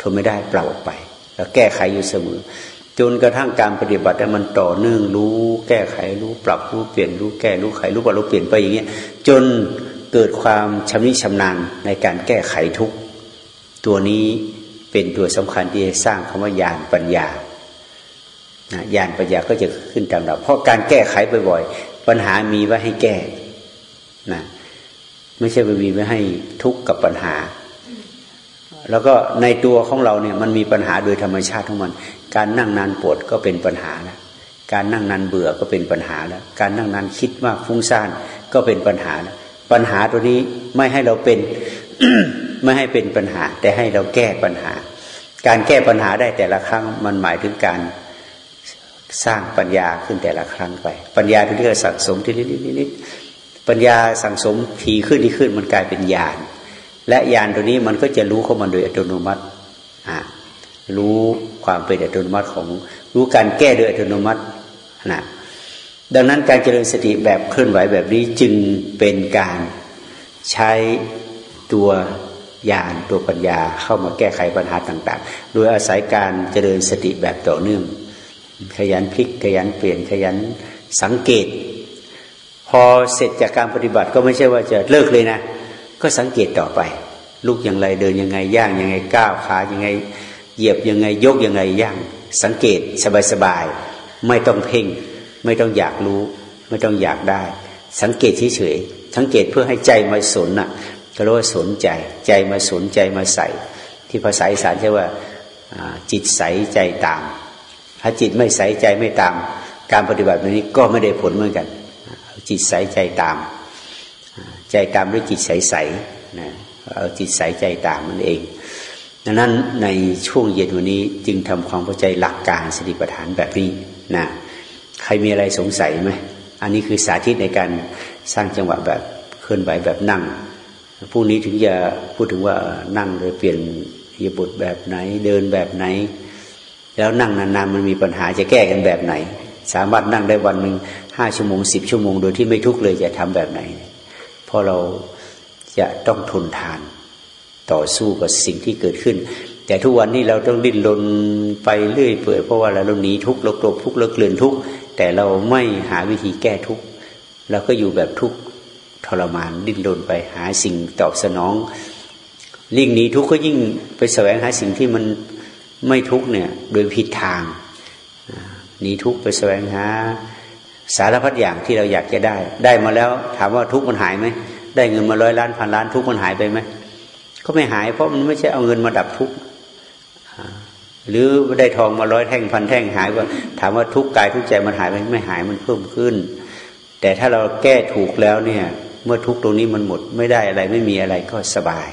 ทนไม่ได้ปรับออกไป แล้วแก้ไขอยู่เสมอ จนกระทั่งการปฏิบัติมันต่อเนื่องรู้แก้ไขรู้ปรับรู้เปลี่ยนรู้แก้รู้ไขรู้ปรับรู้เปลี่ยนไปอย่างเงี้ยจนเกิดความชำนิชำนาญในการแก้ไขทุกตัวนี้เป็นตัวสำคัญที่จะสร้างคำว่าญาณปัญญา ญาณปัญญาก็จะขึ้นตามเราเพราะการแก้ไขบ่อยๆปัญหามีไว้ให้แก้นะไม่ใช่ไปมีไว้ให้ทุกข์กับปัญหา แล้วก็ในตัวของเราเนี่ยมันมีปัญหาโดยธรรมชาติของมัน การนั่งนานปวดก็เป็นปัญหาแล้วการนั่งนานเบื่อก็เป็นปัญหาแล้ว การนั่งนานคิดมากฟุ้งซ่านก็เป็นปัญหาแล้วปัญหาตัวนี้ไม่ให้เราเป็นไม่ให้เป็นปัญหา แต่ให้เราแก้ปัญหา การแก้ปัญหาได้แต่ละครั้งมันหมายถึงการ สร้างปัญญาขึ้นแต่ละครั้งไป ปัญญาที่เราสั่งสมทีนิดๆปัญญาสั่งสมทีขึ้นที่ขึ้นมันกลายเป็นญาณและญาณตัวนี้มันก็จะรู้เข้ามาโดยอัตโนมัติอ่ารู้ความเป็นอัตโนมัติของรู้การแก้โดยอัตโนมัตินะดังนั้นการเจริญสติแบบเคลื่อนไหวแบบนี้จึงเป็นการใช้ตัวญาณตัวปัญญาเข้ามาแก้ไขปัญหาต่าง ๆ โดยอาศัยการเจริญสติแบบต่อเนื่อง ขยันพลิกขยันเปลี่ยนขยันสังเกต พอเสร็จจากการปฏิบัติก็ไม่ใช่ว่าจะเลิกเลยนะ ก็สังเกตต่อไป ลุกอย่างไรเดินยังไงย่างยังไงก้าวขายังไง เหยียบยังไงยกยังไงย่าง สังเกตสบายๆไม่ต้องเพ่ง ไม่ต้องอยากรู้ ไม่ต้องอยากได้ สังเกตเฉยๆสังเกตเพื่อให้ใจมาสนน่ะก็เรียกว่าสนใจ ใจมาสนใจมาใส่ ที่ภาษาอีสานใช่ว่าจิตใสใจตาม ถ้าจิตไม่ใส่ใจไม่ตาม การปฏิบัติแบบนี้ก็ไม่ได้ผลเหมือนกัน จิตใส่ใจตาม ใจตามด้วยจิตใสใสนะเอาจิตใสใจตามมันเอง ดังนั้นในช่วงเย็นวันนี้จึงทำความเข้าใจหลักการสติปัฏฐานแบบนี้นะใครมีอะไรสงสัยไหมอันนี้คือสาธิตในการสร้างจังหวะแบบเคลื่อนไหวแบบนั่งพรุ่งนี้ถึงจะพูดถึงว่านั่งโดยเปลี่ยนยบทแบบไหนเดินแบบไหน แล้วนั่งนานๆมันมีปัญหาจะแก้กันแบบไหน สามารถนั่งได้วันหนึ่งห้าชั่วโมงสิบชั่วโมงโดยที่ไม่ทุกข์เลยจะทำแบบไหนเพราะเราจะต้องทนทานต่อสู้กับสิ่งที่เกิดขึ้น แต่ทุกวันนี้เราต้องดิ้นรนไปเรื่อยเปื่อยเพราะว่าเราหนีทุกข์เรากลบทุกข์เราเกลื่อนทุกข์แต่เราไม่หาวิธีแก้ทุกข์เราก็อยู่แบบทุกข์ทรมานดิ้นรนไปหาสิ่งตอบสนองลิ่งหนีทุกข์ก็ยิ่งไปแสวงหาสิ่งที่มัน ไม่ทุกเนี่ย โดยผิดทางหนีทุกไปแสวงหาสารพัดอย่างที่เราอยากจะได้ ได้มาแล้ว ถามว่าทุกมันหายไหมได้เงินมาร้อยล้านพันล้านทุกมันหายไปไหมก็ไม่หาย เพราะมันไม่ใช่เอาเงินมาดับทุกหรือได้ทองมาร้อยแท่งพันแท่งหายว่าถามว่าทุกกายทุกใจมันหายไหมไม่หายมันเพิ่มขึ้น แต่ถ้าเราแก้ถูกแล้วเนี่ย เมื่อทุกตรงนี้มันหมดไม่ได้อะไรไม่มีอะไรก็สบาย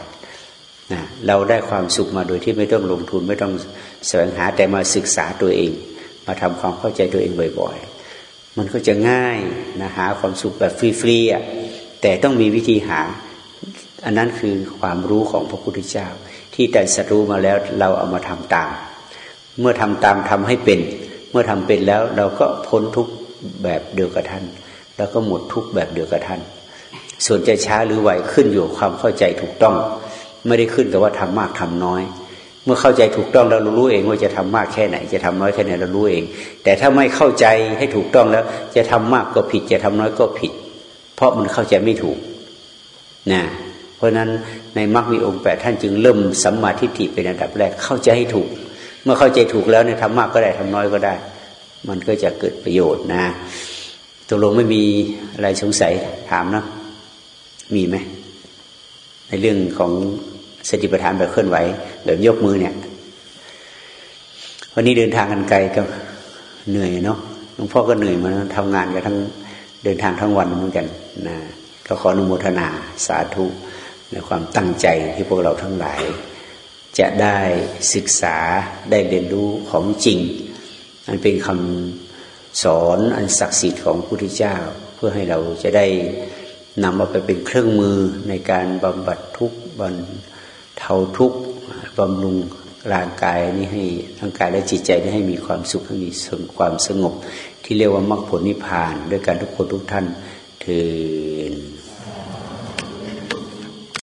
นะเราได้ความสุขมาโดยที่ไม่ต้องลงทุนไม่ต้องแสวงหาแต่มาศึกษาตัวเอง มาทำความเข้าใจตัวเองบ่อยๆ มันก็จะง่ายนะหาความสุขแบบฟรีๆอะแต่ต้องมีวิธีหา อันนั้นคือความรู้ของพระพุทธเจ้า ที่แต่สรู้มาแล้วเราเอามาทำตาม เมื่อทำตามทำให้เป็น เมื่อทำเป็นแล้วเราก็พ้นทุกแบบเดียวกับท่าน แล้วก็หมดทุกแบบเดียวกับท่าน ส่วนจะช้าหรือไวขึ้นอยู่ความเข้าใจถูกต้อง ไม่ได้ขึ้นกับว่าทำมากทำน้อย เมื่อเข้าใจถูกต้องเรารู้เองว่าจะทำมากแค่ไหน จะทำน้อยแค่ไหนเรารู้เอง แต่ถ้าไม่เข้าใจให้ถูกต้องแล้ว จะทำมากก็ผิด จะทำน้อยก็ผิด เพราะมันเข้าใจไม่ถูกนะเพราะนั้นในมรรคมีองค์แปดท่านจึงเริ่มสัมมาทิฏฐิเป็นอันดับแรกเข้าใจให้ถูก เมื่อเข้าใจถูกแล้วเนี่ยทำมากก็ได้ทำน้อยก็ได้ มันก็จะเกิดประโยชน์นะตกลงไม่มีอะไรสงสัยถามนะมีไหม ในเรื่องของสติปัฏฐานแบบเคลื่อนไหวแบบยกมือเนี่ย วันนี้เดินทางกันไกลก็เหนื่อยเนาะหลวงพ่อก็เหนื่อยมาทำงานกันทั้งเดินทางทั้งวันเหมือนกันนะก็ขออนุโมทนาสาธุในความตั้งใจที่พวกเราทั้งหลาย จะได้ศึกษาได้เรียนรู้ของจริง อันเป็นคำสอนอันศักดิ์สิทธิ์ของพระพุทธเจ้า เพื่อให้เราจะได้ นำมาไปเป็นเครื่องมือในการบำบัดทุกข์บรรเทาทุกข์บำรุงร่างกายนี้ให้ร่างกายและจิตใจได้ให้มีความสุขให้มีความสงบ ที่เรียกว่ามรรคผลนิพพาน ด้วยการทุกคนทุกท่านเถิด